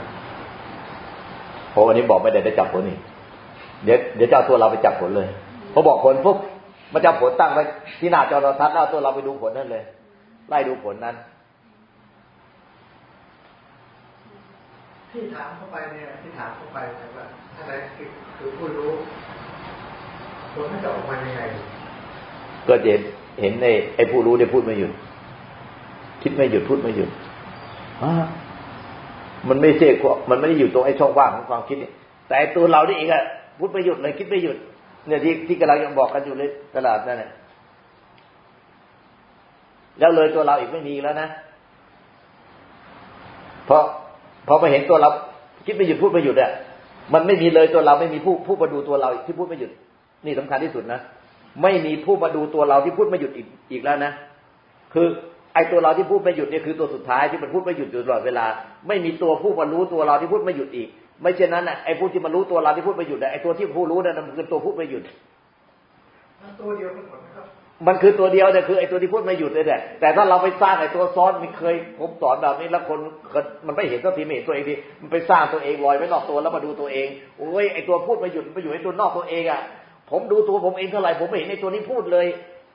โอ้อันนี้บอกไม่ได้ได้จับผลนี่เดี๋ยวเดี๋ยวจะเอาตัวเราไปจับผลเลยพอบอกผลปุ๊บมันจะเอาผลตั้งไว้ที่หน้าจอโทรทัศน์แล้วเอาตัวเราไปดูผลนั่นเลย ไล่ดูผลนั้น
ที่ถามเข้าไปเนี่ยที่ถามเข้าไปเนี่ว่าอะไรคือคือผู้รู้ผลมันจะออกมายังไง
ก็จะเห็นไอ้ไอ้ผู้รู้เนี่ยพูดไม่หยุดคิดไม่หยุดพูดไม่หยุดมันไม่ใช่มันไม่ได้อยู่ตรงไอ้ช่องว่างของความคิดนี่แต่ตัวเรานี่เองอะพูดไม่หยุดเลยคิดไม่หยุด เนี่ยที่ที่กำลังยังบอกกันอยู่เลยตลาดนั่นแหละแล้วเลยตัวเราอีกไม่มีแล้วนะ เพราะ พอมาเห็นตัวเราคิดไม่หยุดพูดไม่หยุดอะมันไม่มีเลยตัวเราไม่มีผู้ผู้มาดูตัวเราที่พูดไม่หยุด นี่สำคัญที่สุดนะไม่มีผู้มาดูตัวเราที่พูดไม่หยุดอีกอีกแล้วนะคือไอ้ตัวเราที่พูดไม่หยุดเนี่ยคือตัวสุดท้ายที่มันพูดไม่หยุดอยู่ตลอดเวลา ไม่มีตัวผู้มารู้ตัวเราที่พูดไม่หยุดอีก ไม่เช่นนั้นน่ะไอ้ผู้ที่มารู้ตัวเราที่พูดไม่หยุดน่ะไอ้ตัวที่ผู้รู้นั่นมันคือตัวพูดไม่หยุด
ตัวเดียวกันหมดนะครับ
มันคือตัวเดียวแต่คือไอ้ตัวที่พูดไม่หยุดเลยแหละแต่ถ้าเราไปสร้างไอ้ตัวซ้อนมันเคยผมสอนแบบนี้แล้วคนมันไม่เห็นสักทีไม่เห็นตัวเองทีมันไปสร้างตัวเองลอยไว้นอกตัวแล้วมาดูตัวเองโอ้ยไอ้ตัวพูดไม่หยุดไปอยู่ไอ้ตัวนอกตัวเองอะผมดูตัวผมเองเท่าไหร่ผมไม่เห็นไอ้ตัวนี้พูดเลย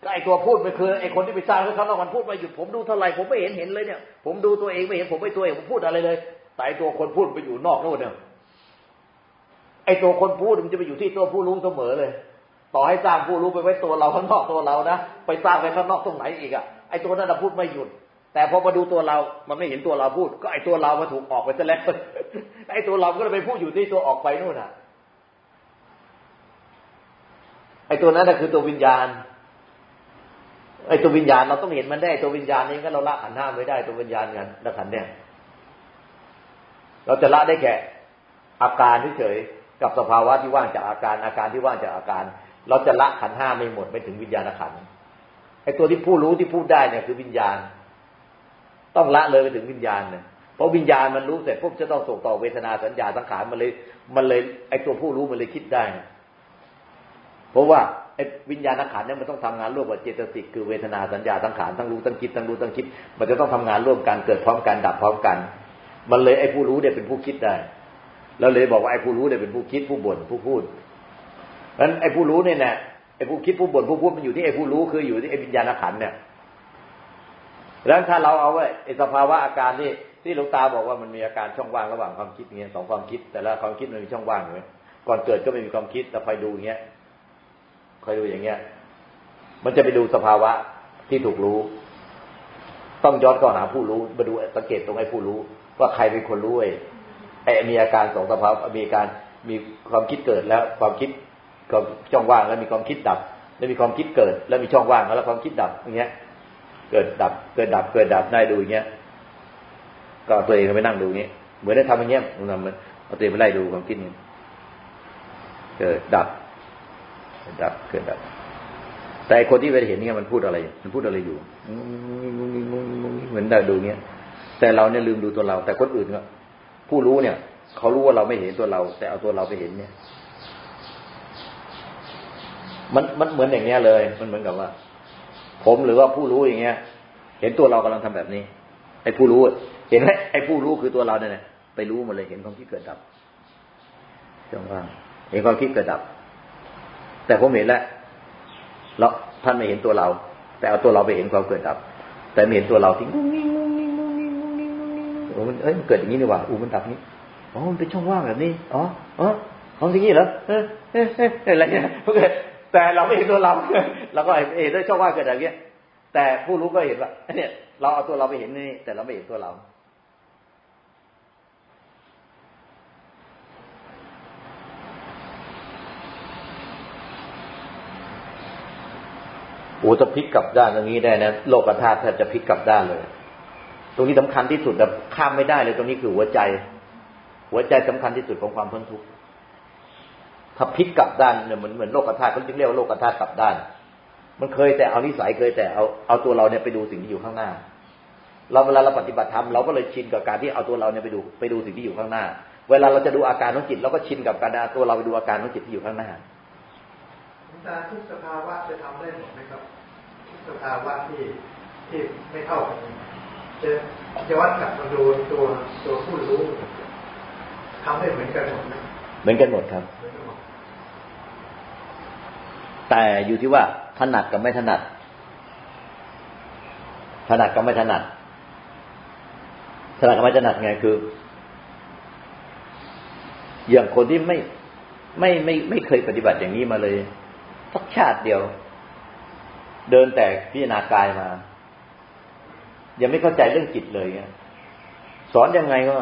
ก็ไอ้ตัวพูดมันคือไอ้คนที่ไปสร้างให้เขานอกมันพูดไม่หยุดผมดูเท่าไหร่ผมไม่เห็นเห็นเลยเนี่ย ผมดูตัวเองไม่เห็นผมไม่ตัวเองผมพูดอะไรเลยแต่ตัวคนพูดไปอยู่นอกโน่นเนี่ยไอ้ตัวคนพูดมันจะไปอยู่ที่ตัวผู้รู้เสมอเลย ต่อให้สร้างผู้รู้ไปไว้ตัวเราข้างนอกตัวเรานะไปสร้างไปข้างนอกตรงไหนอีกอะไอ้ตัวนั้นพูดไม่หยุด แต่พอมาดูตัวเรา มันไม่เห็นตัวเราพูด ก็ไอ้ตัวเรามาถูกออกไปซะแล้วไอ้ตัวเราก็เลยไปพูดอยู่ที่ตัวออกไปนู่นน่ะ ไอ้ตัวนั้นน่ะคือตัววิญญาณ ไอ้ตัววิญญาณเราต้องเห็นมันได้ตัววิญญาณนี้ก็เราละขันห้าไม่ได้ตัววิญญาณกันละขันเนี่ย เราจะละได้แค่อาการเฉยๆกับสภาวะที่ว่างจากอาการอาการที่ว่างจากอาการ เราจะละขันห้าไม่หมดไม่ถึงวิญญาณขันไอ้ตัวที่ผู้รู้ที่พูดได้เนี่ยคือวิญญาณ ต้องละเลยไปถึงวิญญาณเนี่ยเพราะวิญญาณมันรู้เสร็จปุ๊บจะต้องส่งต่อเวทนาสัญญาสังขารมันเลยมันเลยไอ้ตัวผู้รู้มันเลยคิดได้ เพราะว่าไอ้วิญญาณขันเนี่ยมันต้องทำงานร่วมกับเจตสิกคือเวทนาสัญญาสังขารทั้งรู้ทั้งคิดทั้งรู้ทั้งคิด มันจะต้องทำงานร่วมกันเกิดพร้อมกันดับพร้อมกัน มันเลยไอ้ผู้รู้เนี่ยเป็นผู้คิดได้ แล้วเลยบอกว่าไอ้ผู้รู้เนี่ยเป็นผู้คิดผู้บ่นผู้พูด นั้นไอ้ผู้รู้เนี่ยนะไอ้ผู้คิดผู้บ่นผู้พูดมันอยู่ที่ไอ้ผู้รู้คืออยู่ที่ไอ้วิญญาณขันเนี่ยแล้วถ้าเราเอาไว้ไอ้สภาวะอาการที่ที่หลวงตาบอกว่ามันมีอาการช่องว่างระหว่างความคิดเงี้ยสองความคิด แต่ละความคิดมันมีช่องว่างอยู่ไหมก่อนเกิดก็ไม่มีความคิดแต่คอยดูเงี้ยคอยดูอย่างเงี้ย มันจะไปดูสภาวะที่ถูกรู้ ต้องย้อนเข้าหาผู้รู้มาดูสังเกตตรงไอ้ผู้รู้ ว่าใครเป็นคนรู้ไอ้ไอ้มีอาการสองสภาวะมีการมีความคิดเกิดแล้วความคิด ก็ช่องว่างแล้วมีความคิดดับ แล้วมีความคิดเกิด แล้วมีช่องว่างแล้วความคิดดับอย่างเงี้ย เกิดดับ เกิดดับ เกิดดับได้ดูอย่างเงี้ย ก็ตัวเองไปนั่งดูอย่างเงี้ย เหมือนได้ทำอย่างเงี้ยมันทำมันเอาตัวเองไปไล่ดูความคิดนี้เกิดดับ เกิดดับ เกิดดับ แต่คนที่ไปเห็นเนี่ยมันพูดอะไร มันพูดอะไรอยู่เหมือนได้ดูเงี้ย แต่เราเนี่ยลืมดูตัวเรา แต่คนอื่นก็ผู้รู้เนี่ย เขารู้ว่าเราไม่เห็นตัวเรา แต่เอาตัวเราไปเห็นเนี่ย มันมันเหมือนอย่างเงี้ยเลย มันเหมือนกับว่า ผมหรือว่าผู้รู้อย่างเงี้ย เห็นตัวเรากำลังทำแบบนี้ ไอ้ผู้รู้ เห็นไหมไอ้ผู้รู้คือตัวเราเนี่ยไปรู้หมดเลยเห็นความคิดเกิดดับจังว่าเห็นความคิดเกิดดับ แต่ผมเห็นแล้วแล้วท่านไม่เห็นตัวเรา แต่เอาตัวเราไปเห็นความเกิดดับ แต่ไม่เห็นตัวเราทิ้งงุ้งงิ้งงุ้งงิ้งงุ้งงิ้งงุ้งงิ้งงุ้งงิ้งโอ้มันเอ้ยมันเกิดอย่างนี้นี่หว่าอู้มันดับนี้อ๋อมันเป็นช่องว่างแบบนี้อ๋ออ๋อของอย่างนี้เหรอเออเออเอออะไรเงี้ย แต่เราไม่เห็นตัวเราเราก็เห็นด้วยช่องว่างเกิดอะไรเงี้ย แต่ผู้รู้ก็เห็นว่าเนี่ย เราเอาตัวเราไปเห็นนี่แต่เราไม่เห็นตัวเรา โอ้จะพลิกกลับด้านตรงนี้ได้นะโลกธาตุแทบจะพลิกกลับด้านเลย ตรงนี้สำคัญที่สุดแบบข้ามไม่ได้เลยตรงนี้คือหัวใจ หัวใจสำคัญที่สุดของความพ้นทุกข์ ถ้าพลิกกลับด้านเนี่ยเหมือนเหมือนโลกธาตุเขาจึงเรียกว่าโลกธาตุกลับด้าน มันเคยแต่เอานิสัยเคยแต่เอาเอาตัวเราเนี่ยไปดูสิ่งที่อยู่ข้างหน้า เราเวลาเราปฏิบัติธรรมเราก็เลยชินกับการที่เอาตัวเราเนี่ยไปดูไปดูสิ่งที่อยู่ข้างหน้า เวลาเราจะดูอาการของจิตเราก็ชินกับการเอาตัวเราไปดูอาการของจิตที่อยู่ข้างหน้า
ตาทุกสภาวะจะทำได้หมดไหมครับทุกสภาวะที่ที่ไม่เท่ากันจะย้อนกลับมาดูตัวตัวผู้รู้ทำได้เหมือนกันหมด
เหมือนกันหมดครับ แต่อยู่ที่ว่าถนัดกับไม่ถนัด ถนัดกับไม่ถนัด ถนัดกับไม่ถนัดไงคือ อย่างคนที่ไม่ไม่ไม่ไม่เคยปฏิบัติอย่างนี้มาเลยสักชาติเดียว เดินแต่พิจารณากายมา ยังไม่เข้าใจเรื่องจิตเลยเงี้ยสอนยังไงก็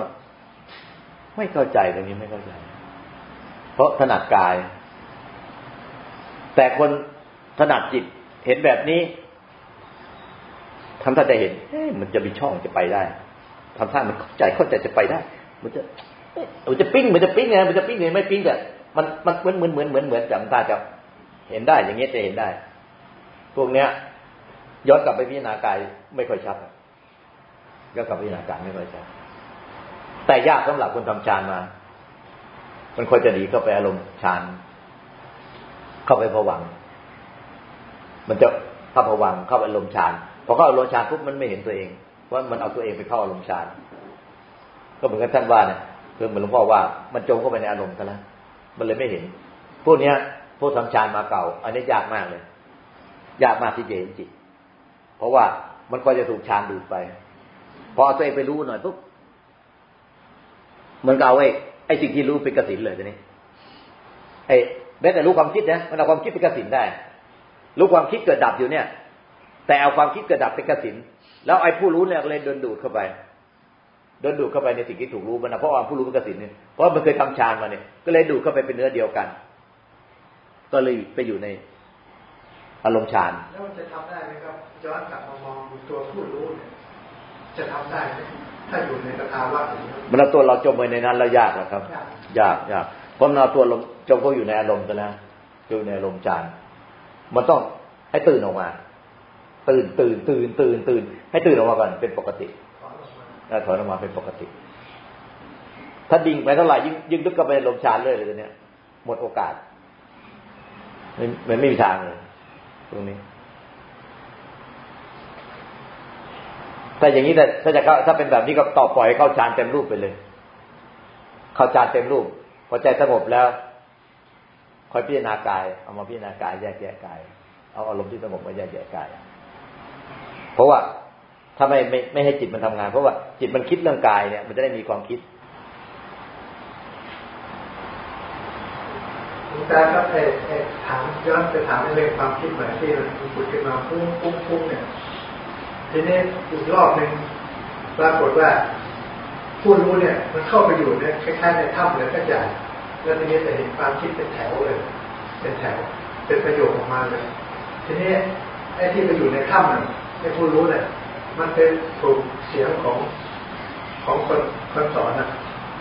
ไม่เข้าใจตรงนี้ไม่เข้าใจ เพราะถนัดกาย แต่คนถนัดจิตเห็นแบบนี้ทำท่าจะเห็นมันจะมีช่องจะไปได้ทำท่ามันเข้าใจเข้าใจจะไปได้ มันจะมันจะปิ้งมันจะปิ้งไงมันจะปิ้งไงไม่ปิ้งแต่มันมันเหมือนเหมือนเหมือนเหมือนเหมือนจำตาจะเห็นได้อย่างเงี้ยจะเห็นได้ พวกเนี้ยย้อนกลับไปพิจารณากายไม่ค่อยชัดย้อนกลับไปพิจารณากายไม่ค่อยชัดแต่ยากสำหรับคนทำฌานมา มันควรจะหนีเข้าไปอารมณ์ฌาน เข้าไปผวัง มันจะเข้าผวังเข้าไปอารมณ์ฌานพอเข้าอารมณ์ฌานปุ๊บมันไม่เห็นตัวเองเพราะมันเอาตัวเองไปเข้าอารมณ์ฌานก็เหมือนกับท่านว่าเนี่ยคือเหมือนหลวงพ่อว่ามันจมเข้าไปในอารมณ์ซะแล้วมันเลยไม่เห็น พวกเนี้ย พวกทำฌานมาเก่า อันนี้ยากมากเลย ยากมากที่จะเห็นจิต เพราะว่ามันก็จะถูกฌานดูดไป พอตัวเองไปรู้หน่อยปุ๊บมันก็เอาไอ้ไอ้สิ่งที่รู้เป็นกสินเลยทีนี้ไอ้ แม้แต่รู้ความคิดนะมันเอาความคิดเป็นกสินได้ รู้ความคิดเกิดดับอยู่เนี่ย แต่เอาความคิดเกิดดับเป็นกสินแล้วไอ้ผู้รู้เนี่ยเลยโดนดูดเข้าไปโดนดูดเข้าไปในสิ่งที่ถูกรู้มันนะเพราะว่าผู้รู้เป็นกสินเนี่ยเพราะมันเคยทำฌานมาเนี่ยก็เลยดูดเข้าไปเป็นเนื้อเดียวกัน ก็เลยไปอยู่ในอารมณ์ฌาน
แล้วมันจะทำได้ไหมครับย้อนกลับมามองตัวผู้รู้เนี่ยจะทำได้ไหมถ้าอยู่ในสภาวะอย่างนี้
มันเอาตัวเราจมไปในนั้นแล้วยากนะครับ ยากยาก เพราะเราตัวจมเขาอยู่ในอารมณ์กันนะอยู่ในอารมณ์จานมันต้องให้ตื่นออกมา ตื่นตื่นตื่นตื่นตื่น ให้ตื่นออกมาก่อนเป็นปกติถ้าถอนออกมาเป็นปกติ ถ้าดิ่งไปเท่าไหร่ยิ่งยิ่งลึกก็ไปลมชานเลยเลยตัวเนี้ยหมดโอกาสมันไม่มีทางเลยตรงนี้ แต่อย่างนี้แต่ถ้าจะเข้าถ้าเป็นแบบนี้ก็ต่อปล่อยเข้าฌานเต็มรูปไปเลย เข้าฌานเต็มรูป อใจสงบแล้วคอยพิจารณากาย เอามาพิจารณากายแยกแยกกาย เอาอารมณ์ที่สงบมาแยกแยกกาย เพราะว่าถ้าไม่ไม่ไม่ให้จิตมันทำงาน เพราะว่าจิตมันคิดเรื่องกายเนี่ย มันจะได้มีความคิด
อาจารย์ครับเอถามย้อนไปถามเรื่องความคิดเหมือนที่มันผุดขึ้นมาพุ่งพุ่งพุ่งเนี่ยทีนี้อีกรอบหนึ่งปรากฏว่าผู้รู้เนี่ย มันเข้าไปอยู่เนี่ยคล้ายๆในถ้ำเลยก็อย่ แล้วทีนี้จะเห็นความคิดเป็นแถวเลย เป็นแถว เป็นประโยคออกมาเลย ทีนี้ไอ้ที่ไปอยู่ในถ้ำน่ะให้ผู้รู้เนี่ยมันเป็นถูกเสียงของของคนคนสอนนะ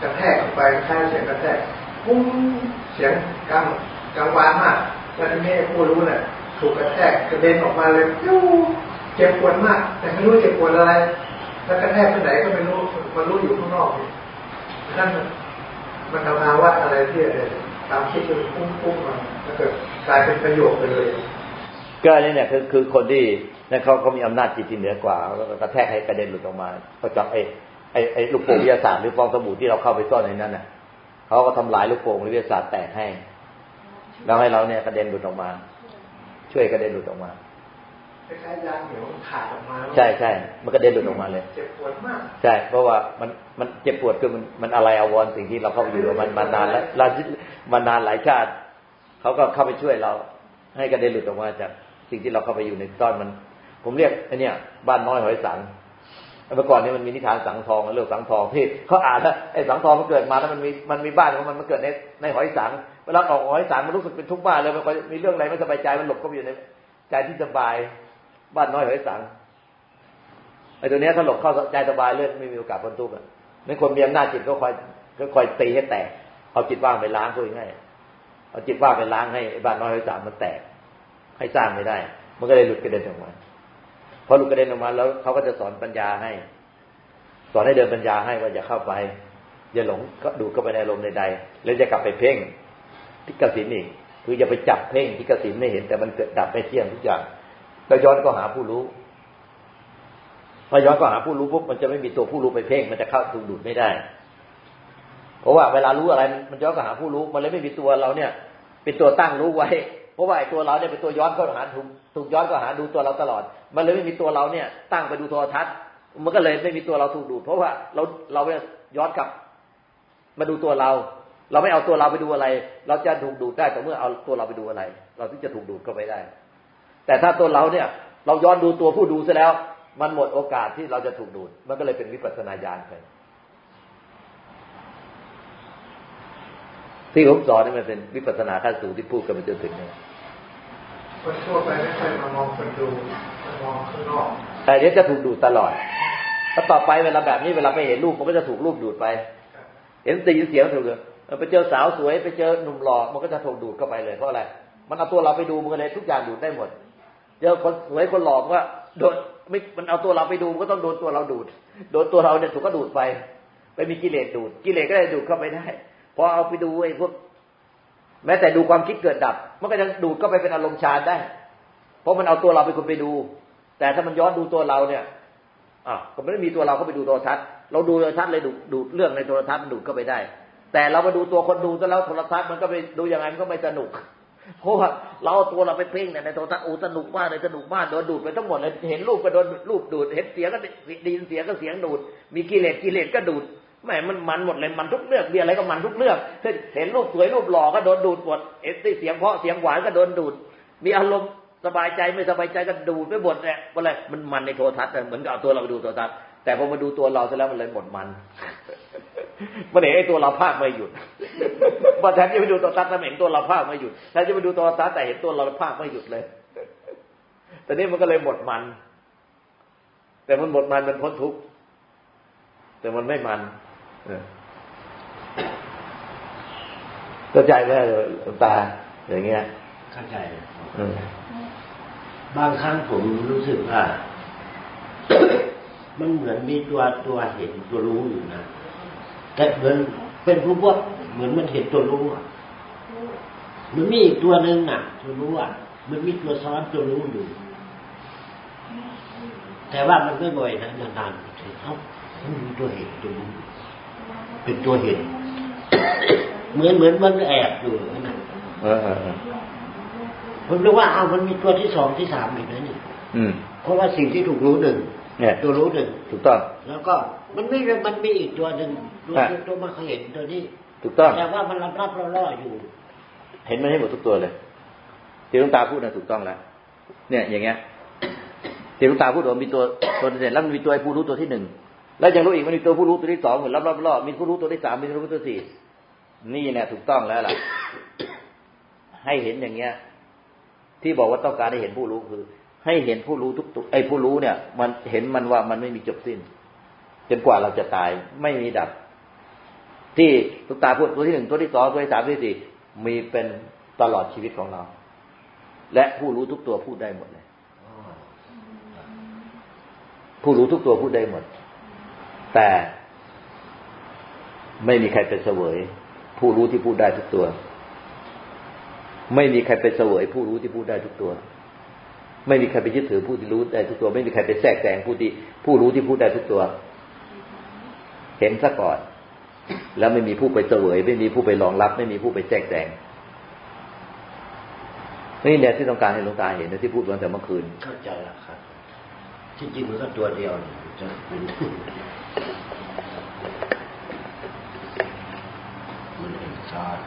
กระแทกออกไปแคล้ายเสียงกระแทกปุ้งเสียงกังกังวานมากแล้วทีนี้ผู้รู้เนี่ยถูกกระแทกกระเด็นออกมาเลยยูเจ็บปวดมาก แต่ไม่รู้เจ็บปวดอะไร แล้วกระแทกไปไหนก็ไม่รู้มันรู้อยู่ข้างนอกนี่นั่น มันทำภาวะอะไรที่ตามคิดมันปุ้งปุ้งมาแล้วเกิดกลายเป็นประโยชน์ไปเลย
ก็นี่เนี่ยคือคือคนที่นั่นเขาเขามีอำนาจจิตที่เหนือกว่าแล้วกระแทกให้กระเด็นหลุดออกมาก็จับไอ้ไอ้ไอ้ลูกโป่งวิทยาศาสตร์หรือฟองสบู่ที่เราเข้าไปซ่อนในนั้นน่ะเขาก็ทำลายลูกโป่งวิทยาศาสตร์แตกให้แล้วให้เราเนี่ยกระเด็นหลุดออกมา ช่วยกระเด็นหลุดออกมา
คล้ายๆยางเหนียวขาดออกมา
ใช่ใช่มันกระเด็นหลุดออกมาเลย
เจ็บปวดมาก
ใช่ เพราะว่ามันมันเจ็บปวดคือมันมันอะไรอาวรณ์สิ่งที่เราเข้าไปอยู่กับมันมานานแล้วเรามานานหลายชาติเขาก็เข้าไปช่วยเรา ให้กระเด็นหลุดออกมาจากสิ่งที่เราเข้าไปอยู่ในซ่อนมัน ผมเรียกไอ้นี่บ้านน้อยหอยสังเมื่อก่อนนี้มันมีนิทานสังทองเรื่องสังทองที่เขาอ่านแล้วไอ้สังทองมันเกิดมาแล้วมันมีมันมีบ้านของมันมันเกิดในในหอยสังเวลาออกหอยสังมันรู้สึกเป็นทุกข์มากเลยมันมีเรื่องอะไรไม่สบายใจมันหลบเข้าไปอยู่ในใจที่สบาย บ้านน้อยหอยสังไอ้ตัวเนี้ยถ้าหลบเข้าใจสบายเลื่อนไม่มีโอกาสพ้นทุกข์อะนั่นคนมีอำนาจจิตก็คอยก็คอยตีให้แตกเอาจิตว่างไปล้างพูดง่ายเอาจิตว่างไปล้างให้บ้านน้อยหอยสังมันแตก ให้สร้างไม่ได้ มันก็เลยหลุดกระเด็นออกมาพอหลุดกระเด็นออกมาแล้วเขาก็จะสอนปัญญาให้ สอนให้เดินปัญญาให้ว่าอย่าเข้าไปอย่าหลงก็ดูเข้าไปในลมใดๆแล้วจะกลับไปเพ่งที่กสินอีกคืออย่าไปจับเพ่งที่กสินไม่เห็นแต่มันเกิดดับไม่เที่ยงทุกอย่าง แล้วย้อนก็หาผู้รู้พอย้อนก็หาผู้รู้ปุ๊บมันจะไม่มีตัวผู้รู้ไปเพ่ง มันจะเข้าถูกดูดไม่ได้ เพราะว่าเวลารู้อะไรมันย้อนก็หาผู้รู้ มันเลยไม่มีตัวเราเนี่ย เป็นตัวตั้งรู้ไว้ เพราะว่าไอ้ตัวเราเนี่ยเป็นตัวย้อนก็หาถูกถูกย้อนก็หาดูตัวเราตลอด มันเลยไม่มีตัวเราเนี่ย ตั้งไปดูโทรทัศน์ มันก็เลยไม่มีตัวเราถูกดูด เพราะว่าเราเราเนี่ยย้อนกลับ มาดูตัวเรา เราไม่เอาตัวเราไปดูอะไร เราจะถูกดูดได้ต่อเมื่อเอาตัวเราไปดูอะไร เราถึงจะถูกดูดเข้าไปได้ แต่ถ้าตัวเราเนี่ย เราย้อนดูตัวผู้ดูซะแล้ว มันหมดโอกาสที่เราจะถูกดูด มันก็เลยเป็นวิปัสสนาญาณไปที่ผมสอนนี่มันเป็นวิปัสสนาขั้นสูงที่พูดกันมาจนถึงเนี่ย
คนทั่วไปไม่ค่อยมามองคนดูมองข้างนอก
แต่เดี๋ยวจะถูกดูดตลอดถ้าต่อไปเวลาแบบนี้เวลาไปเห็นรูปมันก็จะถูกรูปดูดไป เห็นตีเสียงถูกเลยไปเจอสาวสวยไปเจอหนุ่มหล่อมันก็จะถูกดูดเข้าไปเลยเพราะอะไร มันเอาตัวเราไปดูมันก็เลยทุกอย่างดูดได้หมด เจอคนสวยคนหล่อมันก็โดนไม่มันเอาตัวเราไปดูมันก็ต้องโดนตัวเราดูด โดนตัวเราเนี่ยถูกก็ดูดไป ไปมีกิเลสดูด กิเลสก็เลยดูดเข้าไปได้พอเอาไปดูไอ้พวกแม้แต่ดูความคิดเกิดดับ มันก็จะดูดเข้าไปเป็นอารมณ์ฌานได้ เพราะมันเอาตัวเราเป็นคนไปดู แต่ถ้ามันย้อนดูตัวเราเนี่ยอะก็ไม่ได้มีตัวเราเข้าไปดูโทรทัศน์ เราดูโทรทัศน์เลยดูดูเรื่องในโทรทัศน์มันดูดเข้าไปได้ แต่เรามาดูตัวคนดูซะแล้วโทรทัศน์มันก็ไปดูยังไงมันก็ไม่สนุก เพราะว่าเราเอาตัวเราไปเพ่งเนี่ยในโทรทัศน์โอ้สนุกมากเลยสนุกมากโดนดูดไปทั้งหมดเลยเห็นรูปก็โดนรูปดูด เห็นเสียงก็ดีนเสียงก็เสียงดูด มีกิเลสกิเลสก็ดูดแหมมันมันหมดเลยมันทุกเรื่องมีอะไรก็มันทุกเรื่องเห็นรูปสวยรูปหล่อก็โดนดูดหมดเห็นเสียงเพราะเสียงหวานก็โดนดูด มีอารมณ์สบายใจไม่สบายใจก็ดูดไปหมดเนี่ยอะไรมันมันในโทรทัศน์เหมือนกับเอาตัวเราไปดูโทรทัศน์แต่พอมาดูตัวเราเสร็จแล้วมันเลยหมดมัน มันเห็นไอ้ตัวเราภาคไม่หยุดพอแทนที่ไปดูโทรทัศน์แล้วเห็นตัวเราภาคไม่หยุดแทนที่ไปดูโทรทัศน์แต่เห็นตัวเราภาคไม่หยุดเลยแต่นี้มันก็เลยหมดมัน แต่มันหมดมันมันพ้นทุกข์แต่มันไม่มันเข้าใจไหมตา อย่างเงี้ย
เข้าใจบางครั้งผมรู้สึกว่ามันเหมือนมีตัวตัวเห็นตัวรู้อยู่นะ แต่เหมือนเป็นผู้พวกเหมือนมันเห็นตัวรู้อะมันมีอีกตัวหนึ่งน่ะตัวรู้อะมันมีตัวซ้อนตัวรู้อยู่แต่ว่ามันไม่บ่อยนะนานๆเอ้ามันมีตัวเห็นตัวรู้เป็นตัวเห็นเหมือนเหมือนมันแอบอยู่นะผมรู้ว่าเอามันมีตัวที่สองที่สามอีกนะนี่เพราะว่าสิ่งที่ถูกรู้หนึ่ง
เนี่ย
ตัวรู้หนึ่ง
ถูกต้อง
แล้วก็ มันไม่มันมีอีกตัวหนึ่งตัวที่ตัวมาเขาเห็นตัวนี้
ถูกต้อง
แต่ว่ามันรับรับล่อๆอยู่
เห็นมันให้หมดทุกตัวเลยที่หลุงตาพูดนะถูกต้องแล้วเนี่ยอย่างเงี้ยที่หลุงตาพูดว่ามีตัวตัวเสร็จแล้วมันมีตัวไอ้ผู้รู้ตัวที่หนึ่งแล้วยังรู้อีกมันมีตัวผู้รู้ตัวที่สองเหมือนรับรับล่อมีผู้รู้ตัวที่สามมีผู้รู้ตัวสี่นี่เนี่ยถูกต้องแล้วล่ะ ให้เห็นอย่างเงี้ย ที่บอกว่าต้องการให้เห็นผู้รู้คือ ให้เห็นผู้รู้ทุกตัวไอ้ผู้รู้เนี่ย มันเห็นมันว่ามันไม่มีจบสิ้น จนกว่าเราจะตายไม่มีดับ ที่ตุกตาพูดตัวที่หนึ่งตัวที่สองตัวที่สามตัวที่สี่มีเป็นตลอดชีวิตของเรา และผู้รู้ทุกตัวพูดได้หมดเลย ผู้รู้ทุกตัวพูดได้หมด แต่ไม่มีใครเป็นเสวย ผู้รู้ที่พูดได้ทุกตัว ไม่มีใครเป็นเสวย ผู้รู้ที่พูดได้ทุกตัว ไม่มีใครไปยึดถือผู้ที่รู้ได้ทุกตัว ไม่มีใครไปแทรกแซงผู้ที่ผู้รู้ที่พูดได้ทุกตัว ห็นซะก่อน แล้วไม่มีผู้ไปเสวย ไม่มีผู้ไปรองรับ ไม่มีผู้ไปแทรกแซงนี่เนี่ยที่ต้องการให้หลวงตาเห็นนะที่พูดวันแต่เมื่อคืน
เข้าใจแล้วครับที่จริงมันก็ตัวเดียวนี่จะเป็นมันเห็นชาติ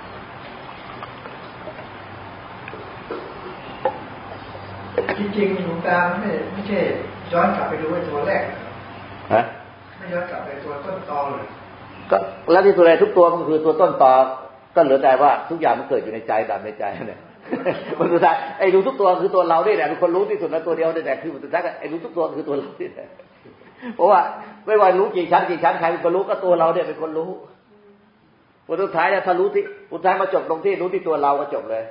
จริงๆหลวงตาไม่ไม่ใช่ย้อนกลับไปดูไอ้ตัวแรก
ฮะ
ไม่ย้อนกลับไปตัวต้นตอเลย
ก็แล้วที่ตัวอะไรทุกตัวมันคือตัวต้นตอก็เหลือแต่ว่าทุกอย่างมันเกิดอยู่ในใจดับในใจเนี่ยมันสุดท้ายไอ้รู้ทุกตัวคือตัวเราเนี่ยเป็นคนรู้ที่สุดนะตัวเดียวเนี่ยแต่คือสุดท้ายไอ้รู้ทุกตัวคือตัวเราเนี่ยเพราะว่าไม่ว่ารู้กี่ชั้นกี่ชั้นใครเป็นคนรู้ก็ตัวเราเนี่ยเป็นคนรู้ผลสุดท้ายเนี่ยถ้ารู้ที่สุดท้ายมาจบลงที่รู้ที่ตัวเราก็จบเลย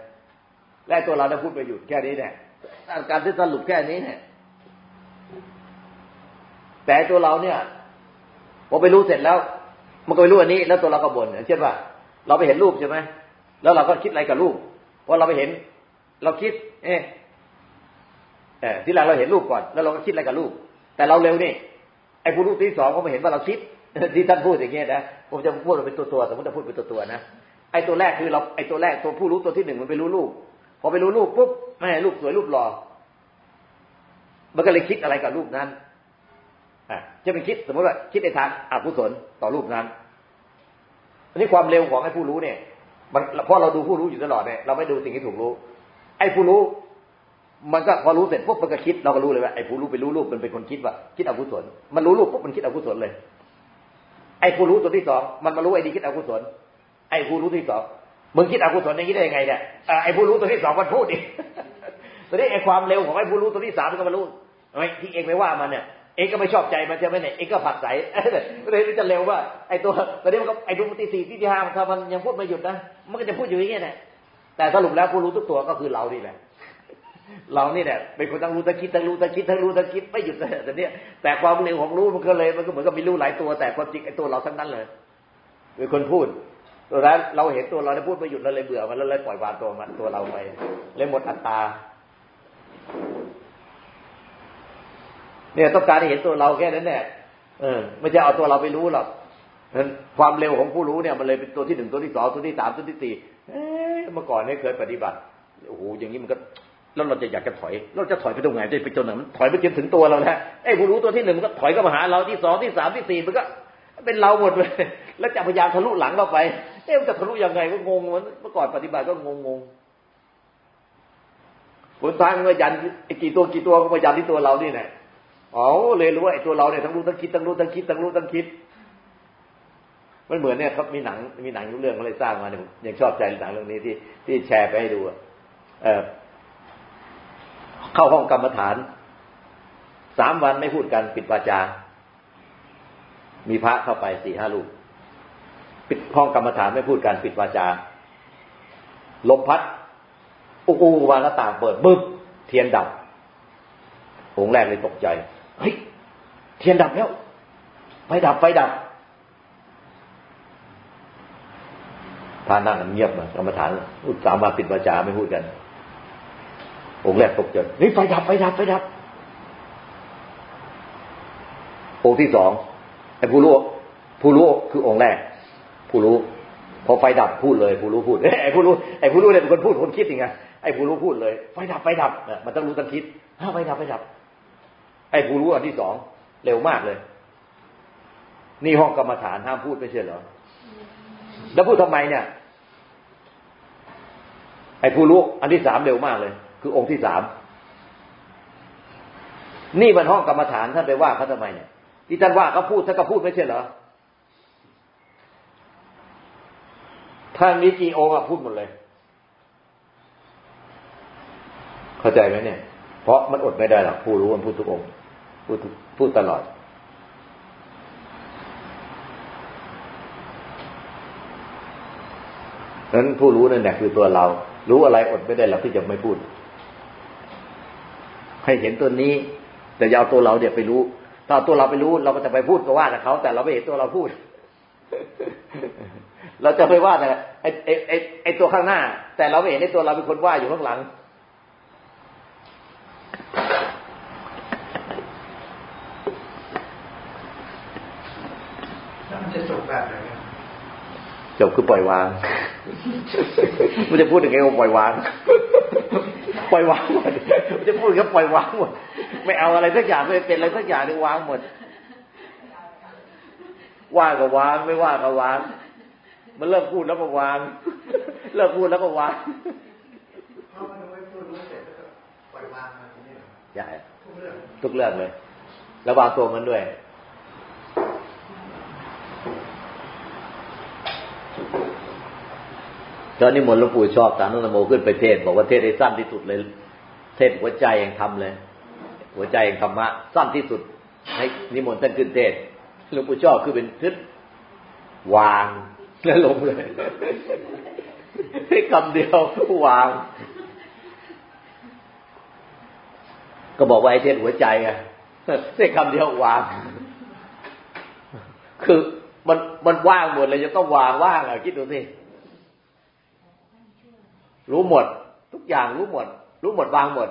และตัวเราเนี่ยพูดไปหยุดแค่นี้เนี่ยการที่สรุปแค่นี้เนี่ยแต่ตัวเราเนี่ย พอไปรู้เสร็จแล้ว มันก็ไปรู้อันนี้ แล้วตัวเราก็บ่นเช่นว่า เราไปเห็นรูปใช่ไหมแล้วเราก็คิดอะไรกับรูปพอเราไปเห็น เราคิด เอ๊ะเออที่แรกเราเห็นรูปก่อน แล้วเราก็คิดอะไรกับรูป แต่เราเร็วนี่ไอ้ผู้รู้ที่สองก็มาเห็นว่าเราคิดที่ท่านพูดอย่างเงี้ยนะผมจะพูดเป็นตัวตัวสมมติจะพูดเป็นตัวตัวนะไอ้ตัวแรกคือเราไอ้ตัวแรกตัวผู้รู้ตัวที่หนึ่งมันไปรู้รูปพอไปรู้รูปปุ๊บไม่รูปสวยรูปหล่อมันก็เลยคิดอะไรกับรูปนั้น จะเป็นคิดสมมติว่าคิดในทางอกุศลต่อรูปนั้น อันนี้ความเร็วของไอ้ผู้รู้เนี่ย มันเพราะเราดูผู้รู้อยู่ตลอดเนี่ยเราไม่ดูสิ่งที่ถูกรู้ ไอ้ผู้รู้ มันก็พอรู้เสร็จปุ๊บมันก็คิดเราก็รู้เลยว่าไอ้ผู้รู้ไปรู้รูปมันเป็นคนคิดว่าคิดอกุศลมันรู้รูปปุ๊บมันคิดอกุศลเลย ไอ้ผู้รู้ตัวที่สองมันมารู้ไอ้ดีคิดอกุศลไอ้ผู้รู้ที่สองมึงคิดอกุศลอย่างนี้ได้ยังไงเนี่ยไอ้ผู้รู้ตัวที่สองมันพูดอีกตอนนี้ไอ้ความเร็วของไอ้ผู้รู้ตัวที่สามมันก็มารู้ไอ้ที่เองไม่ว่ามันเนี่ย เองก็ไม่ชอบใจมันใช่ไหมเนี่ยเองก็ผักใสเลยจะเร็วว่าไอ้ตัวตอนนี้มันก็ไอ้ดวงที่สี่ที่ห้าถ้ามันยังพูดไม่หยุดนะมันก็จะพูดอยู่อย่างเงี้ยแหละแต่สรุปแล้วผู้รู้ทุกตัวก็คือเรานี่แหละเรานี่แหละเป็นคนทั้งรู้ทั้งคิดทั้งรู้ทั้งคิดทั้งรู้ทั้งคิดไม่หยุดเลยแต่เนี้ยแต่ความเร็วของรู้มันก็เลยมันก็เหมือนกับมีรู้หลายตัว แต่ความจริงไอ้ตัวเราทั้งนั้นเลยเป็นคนพูดตัวนั้นเราเห็นตัวเราได้พูดไม่หยุดเราเลยเบื่อมันแล้วเลยปล่อยวางตัวมันตัวเราไปเลยหมดอัตตา เนี่ยต้องการให้เห็นตัวเราแค่นั้นแหละเออไม่ใช่เอาตัวเราไปรู้หรอกความเร็วของผู้รู้เนี่ยมันเลยเป็นตัวที่หนึ่งตัวที่สองตัวที่สามตัวที่สี่เมื่อก่อนไม่เคยปฏิบัติโอ้โหอย่างนี้มันก็แล้วเราจะอยากจะถอย เราจะถอยไปตรงไหนจะไปจนไหนมันถอยไปจนถึงตัวเราแล้วไอ้ผู้รู้ตัวที่หนึ่งมันก็ถอยก็มาหาเราที่สองที่สามที่สี่มันก็ เป็นเราหมดเลยแล้วจะพยายามทะลุหลังเราไปเอ๊ะมันจะทะลุยังไงก็งงมันเมื่อก่อนปฏิบัติก็งงงผลท้ายมันก็ยันไอ้กี่ตัวกี่ตัวก็มายันที่ตัวเรานี่แหละ อ๋อเลยรู้ว่าไอ้ตัวเราเนี่ยทั้งรู้ทั้งคิดทั้งรู้ทั้งคิดทั้งรู้ทั้งคิดมันเหมือนเนี่ยครับมีหนังมีหนังเรื่องเขาเลยสร้างมาเนี่ยยังชอบใจหนังเรื่องนี้ที่ที่แชร์ไปให้ดูเออเข้าห้องกรรมฐานสามวันไม่พูดกันปิดวาจา มีพระเข้าไปสี่ห้าลูกปิดห้องกรรมฐานไม่พูดกันปิดวาจา ลมพัดอุกูวางหน้าต่างเปิดบึ้บเทียนดับองค์แรกเลยตกใจ เฮ้ยเทียนดับแล้วไฟดับไฟดับพานั่งเงียบมากรรมฐานอุตสามาปิดวาจาไม่พูดกัน องค์แรกตกใจนี่ไฟดับไฟดับไฟดับองค์ที่สองไอ้ผู้รู้ผู้รู้คือองค์แรก ผู้รู้ พอไฟดับพูดเลย ผู้รู้พูดไอ้ผู้รู้ไอ้ผู้รู้เนี่ยเป็นคนพูดคนคิดยังไงไอ้ผู้รู้พูดเลยไฟดับไฟดับมันต้องรู้ต้องคิดถ้าไฟดับไฟดับ ไอ้ผู้รู้อันที่สองเร็วมากเลย นี่ห้องกรรมฐานห้ามพูดไม่ใช่เหรอ แล้วพูดทำไมเนี่ย ไอ้ผู้รู้อันที่สามเร็วมากเลย คือองค์ที่สามนี่มันห้องกรรมฐานท่านไปว่าเขาทำไมเนี่ยที่ท่านว่าเขาพูดท่านก็พูดไม่ใช่เหรอท่านมีกี่องค์อะพูดหมดเลย เข้าใจไหมเนี่ย เพราะมันอดไม่ได้หรอกผู้รู้มันพูดทุกองค์ พูดพูดตลอด นั้นผู้รู้นั่นแหละคือตัวเรา รู้อะไรอดไม่ได้หรอกที่จะไม่พูด ให้เห็นตัวนี้ แต่ยาวตัวเราเดี๋ยวไปรู้ ถ้าตัวเราไปรู้ เราก็จะไปพูดก็ว่าแต่เขา แต่เราไม่เห็นตัวเราพูด เราจะไปว่าแต่ไอไอ้ไอ้ไอ้ตัวข้างหน้า แต่เราไม่เห็นไอ้ตัวเราเป็นคนว่าอยู่ข้างหลัง
จะจบแบบไหน
จบคือปล่อยวาง มันจะพูดยังไงก็ปล่อยวาง ปล่อยวางหมดมันจะพูดก็ปล่อยวางหมด ไม่เอาอะไรสักอย่างไม่เป็นอะไรสักอย่างนี่วางหมด ว่าก็วางไม่ว่าก็วาง มันเลิกพูดแล้วก็วางเลิกพูดแล้วก็วาง
เพราะมันไม่พูดรู้เสร็จแล้วก็ปล่อยวางมาทีนี้
ใช่ทุกเรื่องทุกเรื่องเลยแล้ววางตัวมันด้วย ตอนนี้มนหลวงปู่ชอบตามนโมขึ้นไปเทศ บอกว่าเทศได้สั้นที่สุดเลย เทศหัวใจยังทำเลย หัวใจยังธรรมะสั้นที่สุด ให้นิมนต์ท่านขึ้นเทศหลวงปู่ชอบคือเป็นทึดวางแล้วลงเลยคำเดียววาง ก็บอกว่าไอ้เทศหัวใจไงให้คำเดียววาง คือมันมันว่างหมดเลยจะต้องวางว่างอะคิดดูสิ รู้หมด ทุกอย่างรู้หมด รู้หมดวางหมด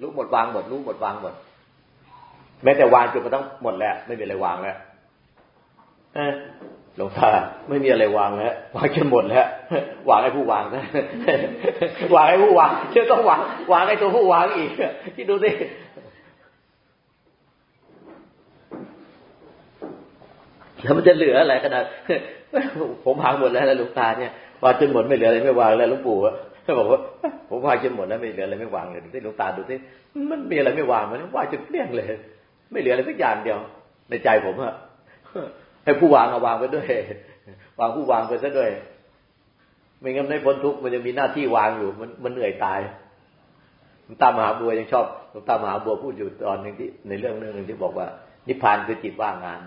รู้หมดวางหมด รู้หมดวางหมด แม้แต่วางจนกระทั่งหมดแล้ว ไม่มีอะไรวางแล้วหลวงตาไม่มีอะไรวางแล้ววางจนหมดแล้ววางให้ผู้วางนะวางให้ผู้วางเชื่อต้องวางวางให้ตัวผู้วางอีกที่ดูสิแล้วมันจะเหลืออะไรขนาดผมพังหมดแล้วหลวงตาเนี่ย วางจนหมดไม่เหลืออะไรไม่วางแล้วหลวงปู่บอกว่าผมวางจนหมดแล้วไม่เหลืออะไรไม่วางเลยดูสิหลวงตาดูสิมันมีอะไรไม่วางมันวางจนเกลี้ยงเลย ไม่เหลืออะไรสักอย่างเดียว ในใจผมอะให้ผู้วางเอาวางไปด้วย วางผู้วางไปซะด้วยไม่งั้นไม่พ้นทุกข์มันจะมีหน้าที่วางอยู่ มันมันเหนื่อยตายหลวงตามหาบัวยังชอบหลวงตามหาบัวพูดอยู่ตอนหนึ่งที่ในเรื่องเรื่องหนึ่งที่บอกว่า นิพพานคือจิตว่างงาน